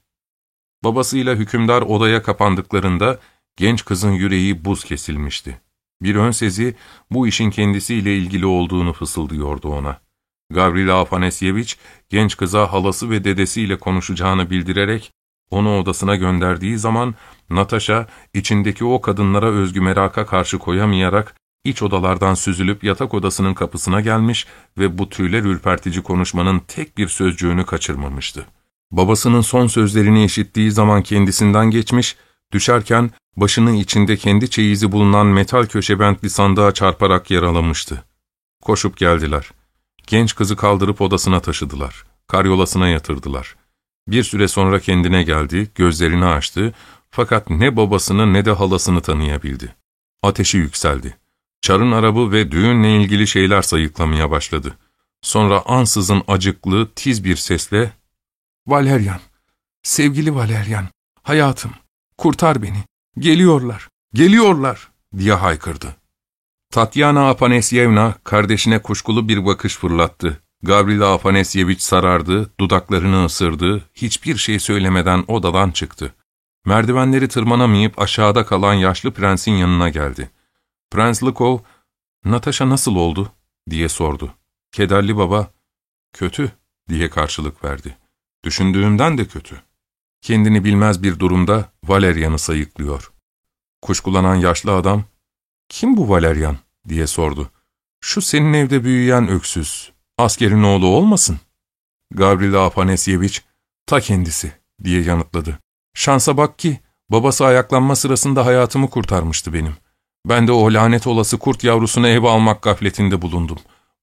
Babasıyla hükümdar odaya kapandıklarında genç kızın yüreği buz kesilmişti. Bir ön sezi bu işin kendisiyle ilgili olduğunu fısıldıyordu ona. Gavrila Afanasyeviç genç kıza halası ve dedesiyle konuşacağını bildirerek onu odasına gönderdiği zaman Natasha içindeki o kadınlara özgü meraka karşı koyamayarak iç odalardan süzülüp yatak odasının kapısına gelmiş ve bu tüyler ürpertici konuşmanın tek bir sözcüğünü kaçırmamıştı. Babasının son sözlerini işittiği zaman kendisinden geçmiş, düşerken başının içinde kendi çeyizi bulunan metal köşebentli sandığa çarparak yaralamıştı. Koşup geldiler. Genç kızı kaldırıp odasına taşıdılar. Karyolasına yatırdılar. Bir süre sonra kendine geldi, gözlerini açtı fakat ne babasını ne de halasını tanıyabildi. Ateşi yükseldi. Çarın arabı ve düğünle ilgili şeyler sayıklamaya başladı. Sonra ansızın acıklı, tiz bir sesle ''Valerian, sevgili Valerian, hayatım, kurtar beni, geliyorlar, geliyorlar.'' diye haykırdı. Tatyana Apanesyevna kardeşine kuşkulu bir bakış fırlattı. Gavrila Afanasyeviç sarardı, dudaklarını ısırdı, hiçbir şey söylemeden odadan çıktı. Merdivenleri tırmanamayıp aşağıda kalan yaşlı prensin yanına geldi. Prens Lukov, ''Natasha nasıl oldu?'' diye sordu. Kederli baba, ''Kötü'' diye karşılık verdi. ''Düşündüğümden de kötü.'' Kendini bilmez bir durumda Valerian'ı sayıklıyor. Kuşkulanan yaşlı adam, ''Kim bu Valerian?'' Diye sordu. ''Şu senin evde büyüyen öksüz, askerin oğlu olmasın?'' Gavrila Afanasyeviç, ''Ta kendisi.'' diye yanıtladı. ''Şansa bak ki, babası ayaklanma sırasında hayatımı kurtarmıştı benim. Ben de o lanet olası kurt yavrusunu eve almak gafletinde bulundum.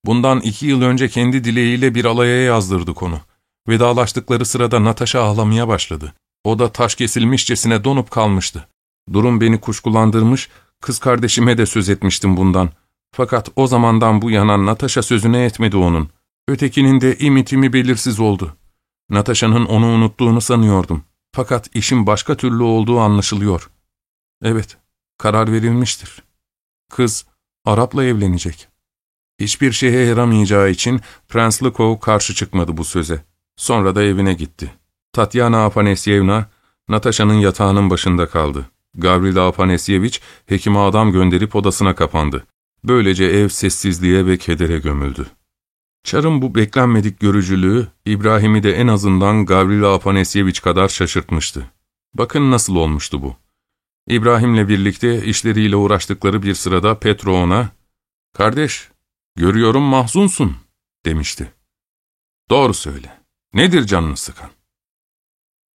Bundan iki yıl önce kendi dileğiyle bir alaya yazdırdık onu. Vedalaştıkları sırada Natasha ağlamaya başladı. O da taş kesilmişçesine donup kalmıştı. Durum beni kuşkulandırmış, kız kardeşime de söz etmiştim bundan. Fakat o zamandan bu yana Natasha sözüne etmedi onun. Ötekinin de imitimi belirsiz oldu. Natasha'nın onu unuttuğunu sanıyordum. Fakat işin başka türlü olduğu anlaşılıyor. Evet, karar verilmiştir. Kız, Arap'la evlenecek. Hiçbir şeye yaramayacağı için Prens Lukov karşı çıkmadı bu söze. Sonra da evine gitti. Tatyana Afanesyevna, Natasha'nın yatağının başında kaldı. Gavrila Afanasyeviç, hekime adam gönderip odasına kapandı. Böylece ev sessizliğe ve kedere gömüldü. Çar'ın bu beklenmedik görücülüğü, İbrahim'i de en azından Gavrila Afanasyeviç kadar şaşırtmıştı. Bakın nasıl olmuştu bu. İbrahim'le birlikte işleriyle uğraştıkları bir sırada Petro ona, ''Kardeş, görüyorum mahzunsun.'' demişti. ''Doğru söyle, nedir canını sıkan?''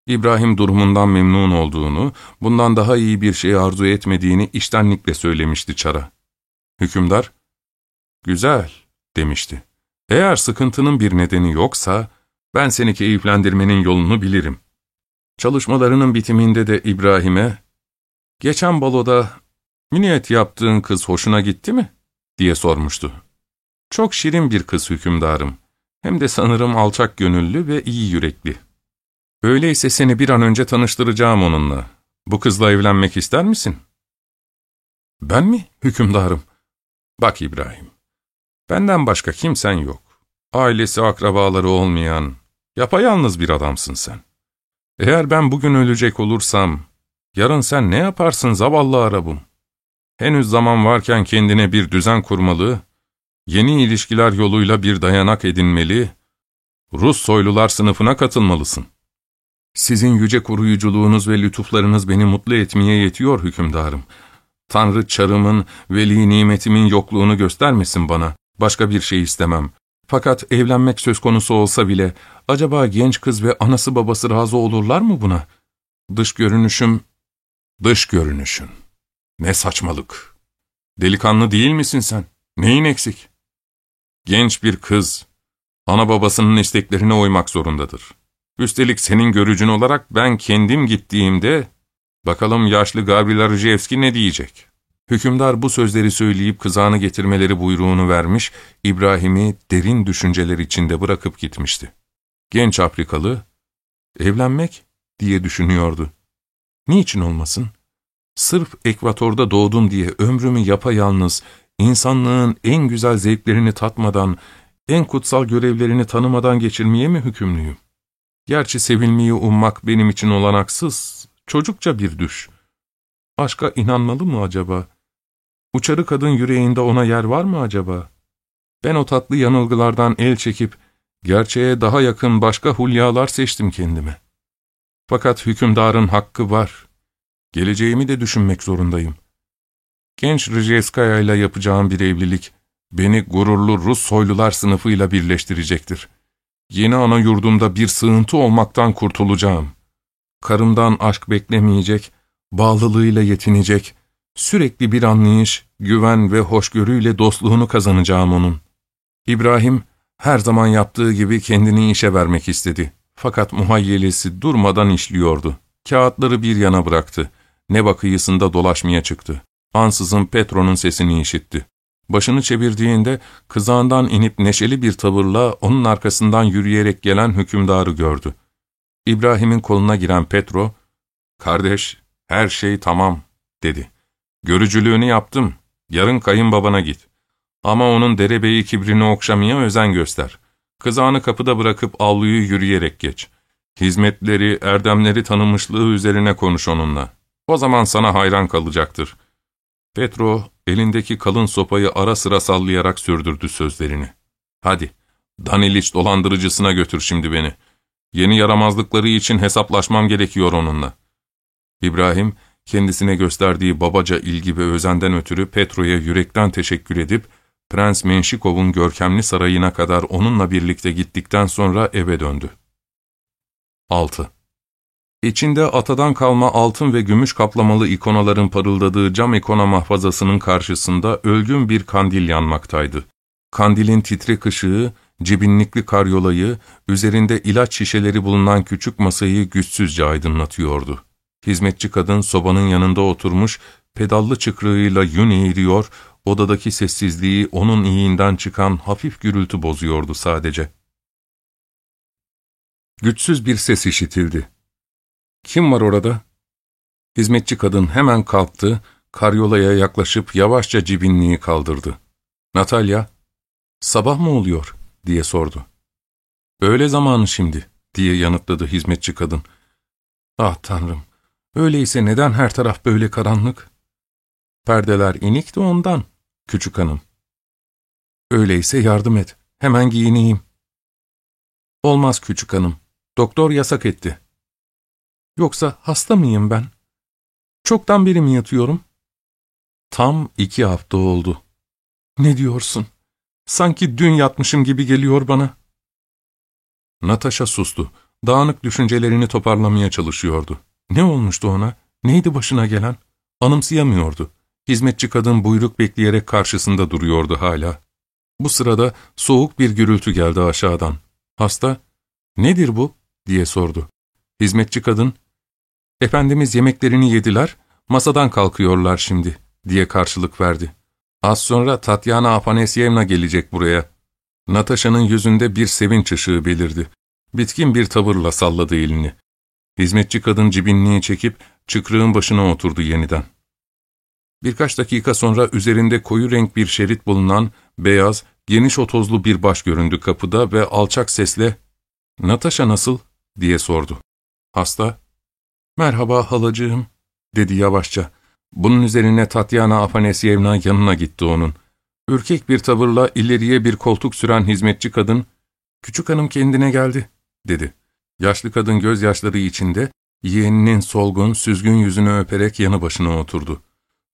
İbrahim durumundan memnun olduğunu, bundan daha iyi bir şey arzu etmediğini iştenlikle söylemişti Çar'a. Hükümdar, ''Güzel.'' demişti. ''Eğer sıkıntının bir nedeni yoksa, ben seni keyiflendirmenin yolunu bilirim.'' Çalışmalarının bitiminde de İbrahim'e, ''Geçen baloda miniyet yaptığın kız hoşuna gitti mi?'' diye sormuştu. ''Çok şirin bir kız hükümdarım. Hem de sanırım alçak gönüllü ve iyi yürekli. Öyleyse seni bir an önce tanıştıracağım onunla. Bu kızla evlenmek ister misin?'' ''Ben mi, hükümdarım?'' ''Bak İbrahim, benden başka kimsen yok. Ailesi, akrabaları olmayan, yapayalnız bir adamsın sen. Eğer ben bugün ölecek olursam, Yarın sen ne yaparsın zavallı Arabım? Henüz zaman varken kendine bir düzen kurmalı, yeni ilişkiler yoluyla bir dayanak edinmeli, Rus soylular sınıfına katılmalısın. Sizin yüce koruyuculuğunuz ve lütuflarınız beni mutlu etmeye yetiyor hükümdarım. Tanrı çarımın, veli nimetimin yokluğunu göstermesin bana. Başka bir şey istemem. Fakat evlenmek söz konusu olsa bile acaba genç kız ve anası babası razı olurlar mı buna? Dış görünüşüm, dış görünüşün. Ne saçmalık. Delikanlı değil misin sen? Neyin eksik? Genç bir kız, ana babasının isteklerine uymak zorundadır. Üstelik senin görücün olarak ben kendim gittiğimde, bakalım yaşlı Gabriel Rıcevski ne diyecek? Hükümdar bu sözleri söyleyip kızağını getirmeleri buyruğunu vermiş, İbrahim'i derin düşünceler içinde bırakıp gitmişti. Genç Afrikalı, evlenmek diye düşünüyordu. Niçin olmasın? Sırf ekvatorda doğdum diye ömrümü yapayalnız, insanlığın en güzel zevklerini tatmadan, en kutsal görevlerini tanımadan geçirmeye mi hükümlüyüm? Gerçi sevilmeyi ummak benim için olanaksız, çocukça bir düş. Aşka inanmalı mı acaba? Uçarı kadın yüreğinde ona yer var mı acaba? Ben o tatlı yanılgılardan el çekip, gerçeğe daha yakın başka hulyalar seçtim kendime. Fakat hükümdarın hakkı var. Geleceğimi de düşünmek zorundayım. Genç Rijeskaya ile yapacağım bir evlilik, beni gururlu Rus soylular sınıfıyla birleştirecektir. Yeni ana yurdumda bir sığıntı olmaktan kurtulacağım. Karımdan aşk beklemeyecek, bağlılığıyla yetinecek, sürekli bir anlayış, güven ve hoşgörüyle dostluğunu kazanacağım onun. İbrahim, her zaman yaptığı gibi kendini işe vermek istedi. Fakat muhayyelesi durmadan işliyordu. Kağıtları bir yana bıraktı. Ne bakıyısında dolaşmaya çıktı. Ansızın Petro'nun sesini işitti. Başını çevirdiğinde kızağından inip neşeli bir tavırla onun arkasından yürüyerek gelen hükümdarı gördü. İbrahim'in koluna giren Petro, ''Kardeş, her şey tamam.'' dedi. ''Görücülüğünü yaptım. Yarın kayınbabana git. Ama onun derebeyi kibrini okşamaya özen göster. Kızağını kapıda bırakıp avluyu yürüyerek geç. Hizmetleri, erdemleri tanımışlığı üzerine konuş onunla. O zaman sana hayran kalacaktır.'' Petro, elindeki kalın sopayı ara sıra sallayarak sürdürdü sözlerini. ''Hadi, Daniliç dolandırıcısına götür şimdi beni. Yeni yaramazlıkları için hesaplaşmam gerekiyor onunla.'' İbrahim, kendisine gösterdiği babaca ilgi ve özenden ötürü Petro'ya yürekten teşekkür edip, Prens Menşikov'un görkemli sarayına kadar onunla birlikte gittikten sonra eve döndü. 6. İçinde atadan kalma altın ve gümüş kaplamalı ikonaların parıldadığı cam ikona mahfazasının karşısında ölgün bir kandil yanmaktaydı. Kandilin titrek ışığı, cibinlikli karyolayı, üzerinde ilaç şişeleri bulunan küçük masayı güçsüzce aydınlatıyordu. Hizmetçi kadın sobanın yanında oturmuş, pedallı çıkrığıyla yün eğiriyor, odadaki sessizliği onun iyiğinden çıkan hafif gürültü bozuyordu sadece. Güçsüz bir ses işitildi. ''Kim var orada?'' Hizmetçi kadın hemen kalktı, karyolaya yaklaşıp yavaşça cibinliği kaldırdı. Natalya, ''Sabah mı oluyor?'' diye sordu. ''Öğle zamanı şimdi.'' diye yanıtladı hizmetçi kadın. ''Ah tanrım, öyleyse neden her taraf böyle karanlık?'' ''Perdeler inik de ondan, küçük hanım.'' ''Öyleyse yardım et, hemen giyineyim.'' ''Olmaz küçük hanım, doktor yasak etti.'' Yoksa hasta mıyım ben? Çoktan beri mi yatıyorum? Tam iki hafta oldu. Ne diyorsun? Sanki dün yatmışım gibi geliyor bana. Natasha sustu. Dağınık düşüncelerini toparlamaya çalışıyordu. Ne olmuştu ona? Neydi başına gelen? Anımsayamıyordu. Hizmetçi kadın buyruk bekleyerek karşısında duruyordu hala. Bu sırada soğuk bir gürültü geldi aşağıdan. Hasta, ''Nedir bu?'' diye sordu. Hizmetçi kadın, ''Efendimiz yemeklerini yediler, masadan kalkıyorlar şimdi.'' diye karşılık verdi. Az sonra Tatyana Afanesyevna gelecek buraya. Natasha'nın yüzünde bir sevinç ışığı belirdi. Bitkin bir tavırla salladı elini. Hizmetçi kadın cibinliği çekip çıkrığın başına oturdu yeniden. Birkaç dakika sonra üzerinde koyu renk bir şerit bulunan beyaz, geniş otozlu bir baş göründü kapıda ve alçak sesle ''Natasha nasıl?'' diye sordu. Hasta ''Merhaba halacığım'' dedi yavaşça. Bunun üzerine Tatyana Afanesyevna yanına gitti onun. Ürkek bir tavırla ileriye bir koltuk süren hizmetçi kadın, ''Küçük hanım kendine geldi.'' dedi. Yaşlı kadın gözyaşları içinde, yeğeninin solgun, süzgün yüzünü öperek yanı başına oturdu.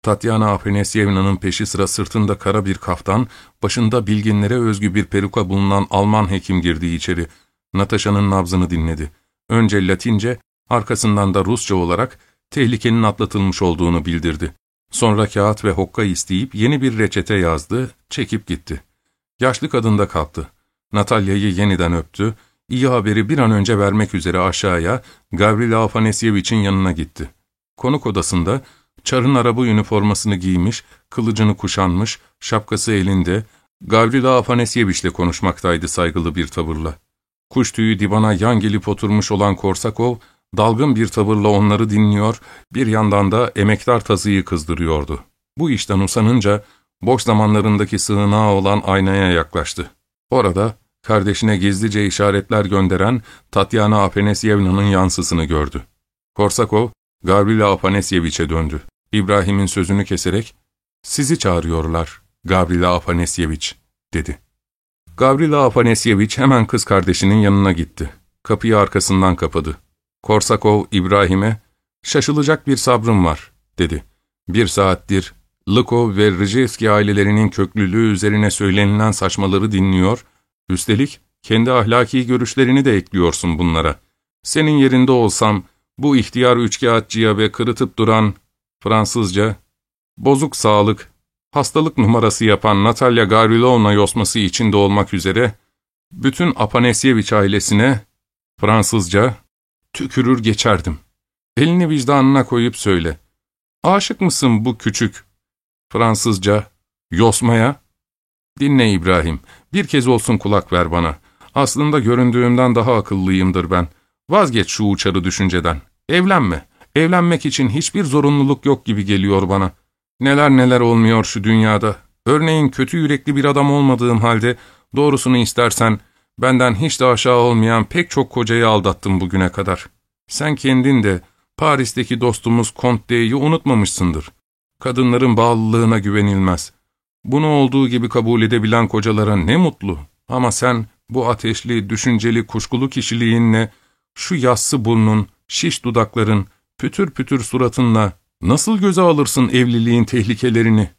Tatyana Afanasyevna'nın peşi sıra sırtında kara bir kaftan, başında bilginlere özgü bir peruka bulunan Alman hekim girdi içeri. Natasha'nın nabzını dinledi. Önce Latince, arkasından da Rusça olarak tehlikenin atlatılmış olduğunu bildirdi. Sonra kağıt ve hokka isteyip yeni bir reçete yazdı, çekip gitti. Yaşlı kadın da kalktı. Natalya'yı yeniden öptü, iyi haberi bir an önce vermek üzere aşağıya Gavrila Afanasyevich'in yanına gitti. Konuk odasında Çar'ın araba üniformasını giymiş, kılıcını kuşanmış, şapkası elinde, Gavrila Afanasyevich'le konuşmaktaydı saygılı bir tavırla. Kuş tüyü divana yan gelip oturmuş olan Korsakov, dalgın bir tavırla onları dinliyor, bir yandan da emektar tazıyı kızdırıyordu. Bu işten usanınca, boş zamanlarındaki sığınağı olan aynaya yaklaştı. Orada, kardeşine gizlice işaretler gönderen Tatyana Afanasyevya'nın yansısını gördü. Korsakov, Gavrila Afanasyeviç'e döndü. İbrahim'in sözünü keserek, ''Sizi çağırıyorlar, Gavrila Afanasyeviç.'' dedi. Gavrila Afanasyeviç hemen kız kardeşinin yanına gitti. Kapıyı arkasından kapadı. Korsakov İbrahim'e, ''Şaşılacak bir sabrım var.'' dedi. Bir saattir Lukov ve Rijevski ailelerinin köklülüğü üzerine söylenilen saçmaları dinliyor, üstelik kendi ahlaki görüşlerini de ekliyorsun bunlara. Senin yerinde olsam, bu ihtiyar üçkağıtçıya ve kırıtıp duran, Fransızca, bozuk sağlık, hastalık numarası yapan Natalya Gavrilovna yosması içinde olmak üzere, bütün Apanesyeviç ailesine, Fransızca, tükürür geçerdim. Elini vicdanına koyup söyle. Aşık mısın bu küçük, Fransızca, yosmaya? Dinle İbrahim, bir kez olsun kulak ver bana. Aslında göründüğümden daha akıllıyımdır ben. Vazgeç şu uçarı düşünceden. Evlenme. Evlenmek için hiçbir zorunluluk yok gibi geliyor bana. Neler neler olmuyor şu dünyada. Örneğin kötü yürekli bir adam olmadığım halde, doğrusunu istersen, benden hiç de aşağı olmayan pek çok kocayı aldattım bugüne kadar. Sen kendin de Paris'teki dostumuz Comte unutmamışsındır. Kadınların bağlılığına güvenilmez. Bunu olduğu gibi kabul edebilen kocalara ne mutlu. Ama sen bu ateşli, düşünceli, kuşkulu kişiliğinle, şu yassı burnun, şiş dudakların, pütür pütür suratınla nasıl göze alırsın evliliğin tehlikelerini?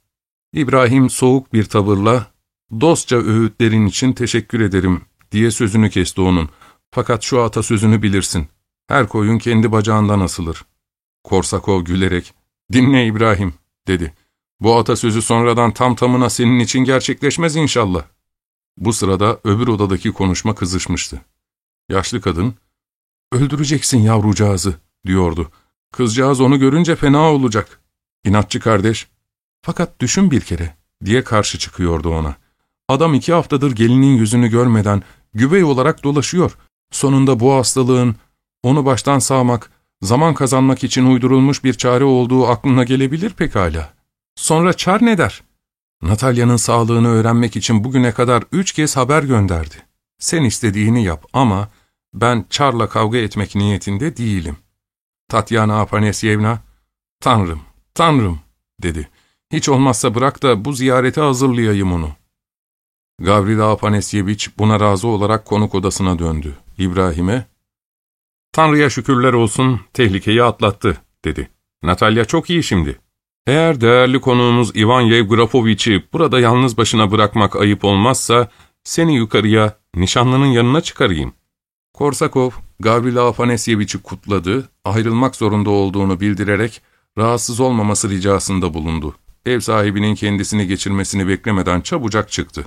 İbrahim soğuk bir tavırla, dostça öğütlerin için teşekkür ederim diye sözünü kesti onun. Fakat şu atasözünü bilirsin. Her koyun kendi bacağından asılır. Korsakov gülerek, dinle İbrahim dedi. Bu atasözü sonradan tam tamına senin için gerçekleşmez inşallah. Bu sırada öbür odadaki konuşma kızışmıştı. Yaşlı kadın, öldüreceksin yavrucağızı diyordu. Kızcağız onu görünce fena olacak. İnatçı kardeş, fakat düşün bir kere diye karşı çıkıyordu ona. Adam iki haftadır gelinin yüzünü görmeden güvey olarak dolaşıyor. Sonunda bu hastalığın onu baştan sağmak, zaman kazanmak için uydurulmuş bir çare olduğu aklına gelebilir pekala. Sonra Çar ne der? Natalya'nın sağlığını öğrenmek için bugüne kadar üç kez haber gönderdi. Sen istediğini yap ama ben Çar'la kavga etmek niyetinde değilim. Tatyana Apanesyevna, ''Tanrım, Tanrım'' dedi. ''Hiç olmazsa bırak da bu ziyarete hazırlayayım onu.'' Gavrila Apanesyevich buna razı olarak konuk odasına döndü. İbrahim'e, ''Tanrı'ya şükürler olsun, tehlikeyi atlattı.'' dedi. ''Natalya çok iyi şimdi. Eğer değerli konuğumuz Ivan Yevgrafoviç'i burada yalnız başına bırakmak ayıp olmazsa, seni yukarıya, nişanlının yanına çıkarayım.'' Korsakov, Gavrila Afanasyeviç'i kutladı, ayrılmak zorunda olduğunu bildirerek rahatsız olmaması ricasında bulundu. Ev sahibinin kendisini geçirmesini beklemeden çabucak çıktı.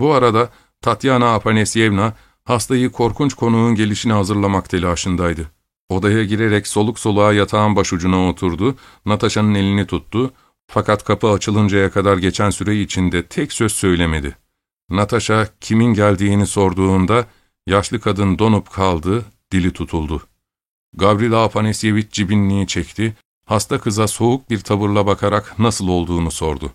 Bu arada Tatyana Afanasyevna hastayı korkunç konuğun gelişini hazırlamak telaşındaydı. Odaya girerek soluk soluğa yatağın başucuna oturdu, Natasha'nın elini tuttu fakat kapı açılıncaya kadar geçen süre içinde tek söz söylemedi. Natasha kimin geldiğini sorduğunda yaşlı kadın donup kaldı, dili tutuldu. Gavrila Afanasyevich cibinliği çekti, hasta kıza soğuk bir tavırla bakarak nasıl olduğunu sordu.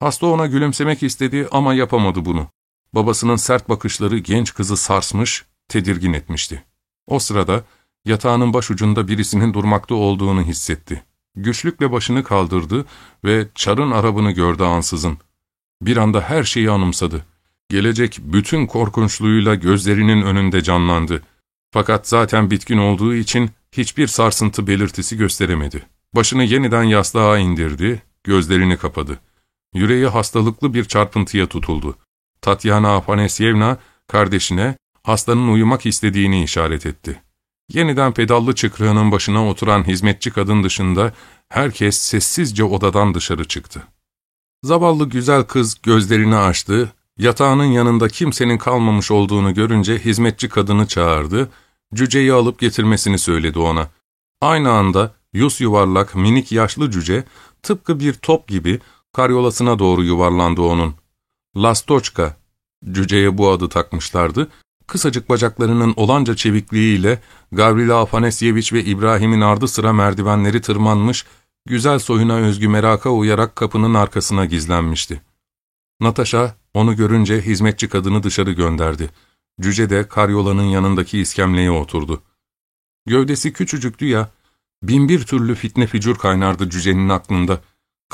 Hasta ona gülümsemek istedi ama yapamadı bunu. Babasının sert bakışları genç kızı sarsmış, tedirgin etmişti. O sırada yatağının başucunda birisinin durmakta olduğunu hissetti. Güçlükle başını kaldırdı ve çarın arabını gördü ansızın. Bir anda her şeyi anımsadı. Gelecek bütün korkunçluğuyla gözlerinin önünde canlandı. Fakat zaten bitkin olduğu için hiçbir sarsıntı belirtisi gösteremedi. Başını yeniden yastığa indirdi, gözlerini kapadı. Yüreği hastalıklı bir çarpıntıya tutuldu. Tatyana Afanesyevna kardeşine hastanın uyumak istediğini işaret etti. Yeniden pedallı çıkrığının başına oturan hizmetçi kadın dışında herkes sessizce odadan dışarı çıktı. Zavallı güzel kız gözlerini açtı, yatağının yanında kimsenin kalmamış olduğunu görünce hizmetçi kadını çağırdı, cüceyi alıp getirmesini söyledi ona. Aynı anda yus yuvarlak minik yaşlı cüce tıpkı bir top gibi karyolasına doğru yuvarlandı onun. Lastoçka, cüceye bu adı takmışlardı, kısacık bacaklarının olanca çevikliğiyle Gavrila Afanasyeviç ve İbrahim'in ardı sıra merdivenleri tırmanmış, güzel soyuna özgü meraka uyarak kapının arkasına gizlenmişti. Natasha onu görünce hizmetçi kadını dışarı gönderdi. Cüce de karyolanın yanındaki iskemleye oturdu. Gövdesi küçücüktü ya, binbir türlü fitne ficur kaynardı cücenin aklında.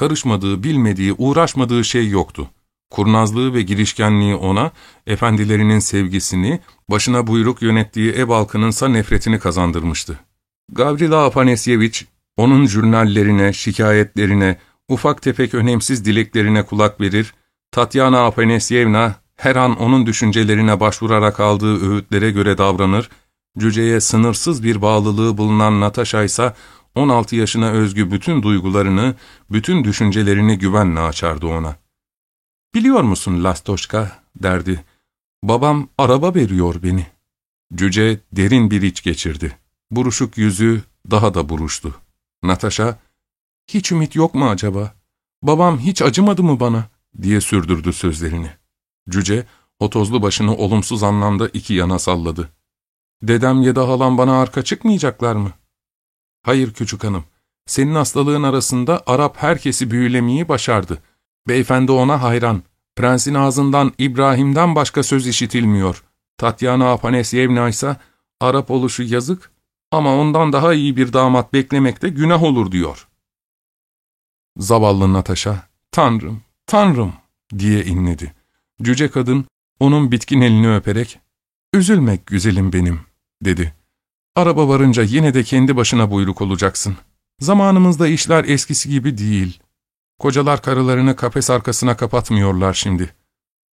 Karışmadığı, bilmediği, uğraşmadığı şey yoktu. Kurnazlığı ve girişkenliği ona, efendilerinin sevgisini, başına buyruk yönettiği ev halkınınsa nefretini kazandırmıştı. Gavrila Afanasyeviç, onun jurnallerine, şikayetlerine, ufak tefek önemsiz dileklerine kulak verir, Tatyana Afanasyevna her an onun düşüncelerine başvurarak aldığı öğütlere göre davranır, cüceye sınırsız bir bağlılığı bulunan Natasha ise 16 yaşına özgü bütün duygularını, bütün düşüncelerini güvenle açardı ona. ''Biliyor musun Lastoşka?'' derdi. ''Babam araba veriyor beni.'' Cüce derin bir iç geçirdi. Buruşuk yüzü daha da buruştu. Natasha, ''Hiç ümit yok mu acaba? Babam hiç acımadı mı bana?'' diye sürdürdü sözlerini. Cüce, o tozlu başını olumsuz anlamda iki yana salladı. ''Dedem ya da halam bana arka çıkmayacaklar mı?'' ''Hayır küçük hanım, senin hastalığın arasında Arap herkesi büyülemeyi başardı. Beyefendi ona hayran. Prensin ağzından İbrahim'den başka söz işitilmiyor. Tatyana Afanesyevna ise Arap oluşu yazık ama ondan daha iyi bir damat beklemek de günah olur diyor. Zavallı Natasha, ''Tanrım, Tanrım!'' diye inledi. Cüce kadın onun bitkin elini öperek, ''Üzülmek güzelim benim.'' dedi. ''Araba varınca yine de kendi başına buyruk olacaksın. Zamanımızda işler eskisi gibi değil. Kocalar karılarını kafes arkasına kapatmıyorlar şimdi.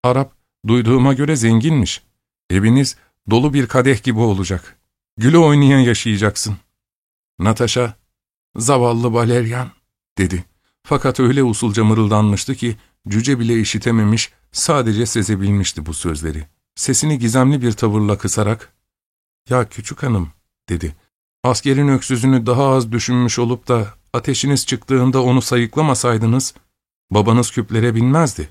Arap, duyduğuma göre zenginmiş. Eviniz dolu bir kadeh gibi olacak. Gülü oynayan yaşayacaksın. Natasha, zavallı Valerian, dedi. Fakat öyle usulca mırıldanmıştı ki, cüce bile işitememiş, sadece sezebilmişti bu sözleri. Sesini gizemli bir tavırla kısarak, ''Ya küçük hanım'' dedi. ''Askerin öksüzünü daha az düşünmüş olup da ateşiniz çıktığında onu sayıklamasaydınız, babanız küplere binmezdi.''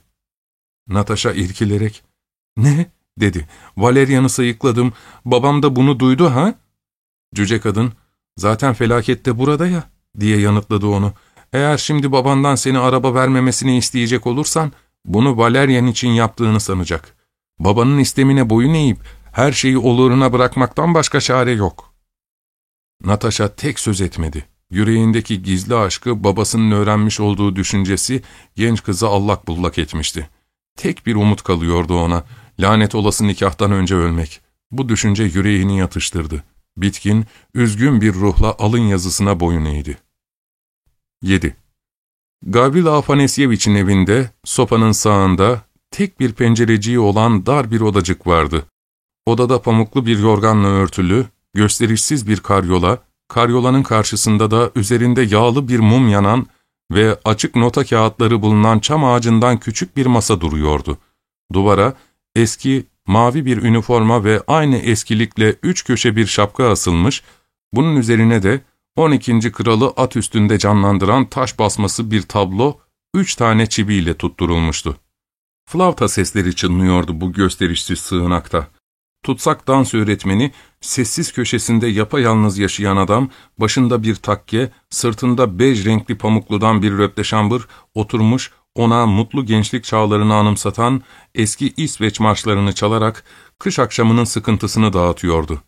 Natasha irkilerek, ''Ne?'' dedi. ''Valerian'ı sayıkladım, babam da bunu duydu ha?'' Cüce kadın, ''Zaten felaket de burada ya.'' diye yanıtladı onu. ''Eğer şimdi babandan seni araba vermemesini isteyecek olursan, bunu Valerian için yaptığını sanacak. Babanın istemine boyun eğip, her şeyi oluruna bırakmaktan başka çare yok.'' Natasha tek söz etmedi. Yüreğindeki gizli aşkı babasının öğrenmiş olduğu düşüncesi genç kızı allak bullak etmişti. Tek bir umut kalıyordu ona, lanet olası nikahtan önce ölmek. Bu düşünce yüreğini yatıştırdı. Bitkin, üzgün bir ruhla alın yazısına boyun eğdi. 7. Gavril Afanasyeviç'in evinde, sopanın sağında, tek bir pencereciği olan dar bir odacık vardı. Odada pamuklu bir yorganla örtülü, gösterişsiz bir karyola, karyolanın karşısında da üzerinde yağlı bir mum yanan ve açık nota kağıtları bulunan çam ağacından küçük bir masa duruyordu. Duvara eski mavi bir üniforma ve aynı eskilikle üç köşe bir şapka asılmış, bunun üzerine de 12. kralı at üstünde canlandıran taş basması bir tablo, üç tane çiviyle tutturulmuştu. Flavta sesleri çınlıyordu bu gösterişsiz sığınakta. Tutsak dans öğretmeni, sessiz köşesinde yapayalnız yaşayan adam, başında bir takke, sırtında bej renkli pamukludan bir röpteşambır, oturmuş, ona mutlu gençlik çağlarını anımsatan eski İsveç marşlarını çalarak kış akşamının sıkıntısını dağıtıyordu.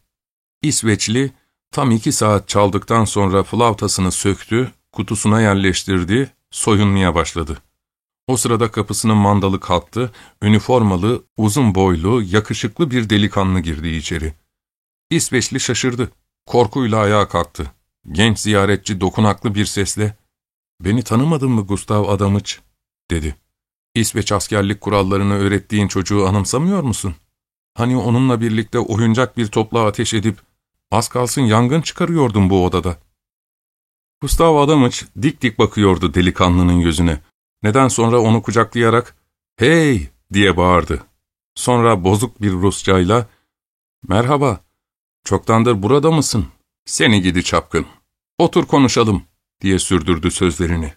İsveçli, tam iki saat çaldıktan sonra flavtasını söktü, kutusuna yerleştirdi, soyunmaya başladı. O sırada kapısının mandalı kalktı, üniformalı, uzun boylu, yakışıklı bir delikanlı girdi içeri. İsveçli şaşırdı, korkuyla ayağa kalktı. Genç ziyaretçi dokunaklı bir sesle, ''Beni tanımadın mı Gustav Adamıç?'' dedi. ''İsveç askerlik kurallarını öğrettiğin çocuğu anımsamıyor musun? Hani onunla birlikte oyuncak bir topla ateş edip az kalsın yangın çıkarıyordun bu odada.'' Gustav Adamıç dik dik bakıyordu delikanlının yüzüne. Neden sonra onu kucaklayarak ''Hey!'' diye bağırdı. Sonra bozuk bir Rusçayla ''Merhaba, çoktandır burada mısın? Seni gidi çapkın. Otur konuşalım.'' diye sürdürdü sözlerini.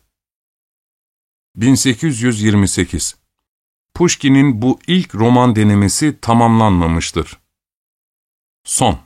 1828 Pushkin'in bu ilk roman denemesi tamamlanmamıştır. Son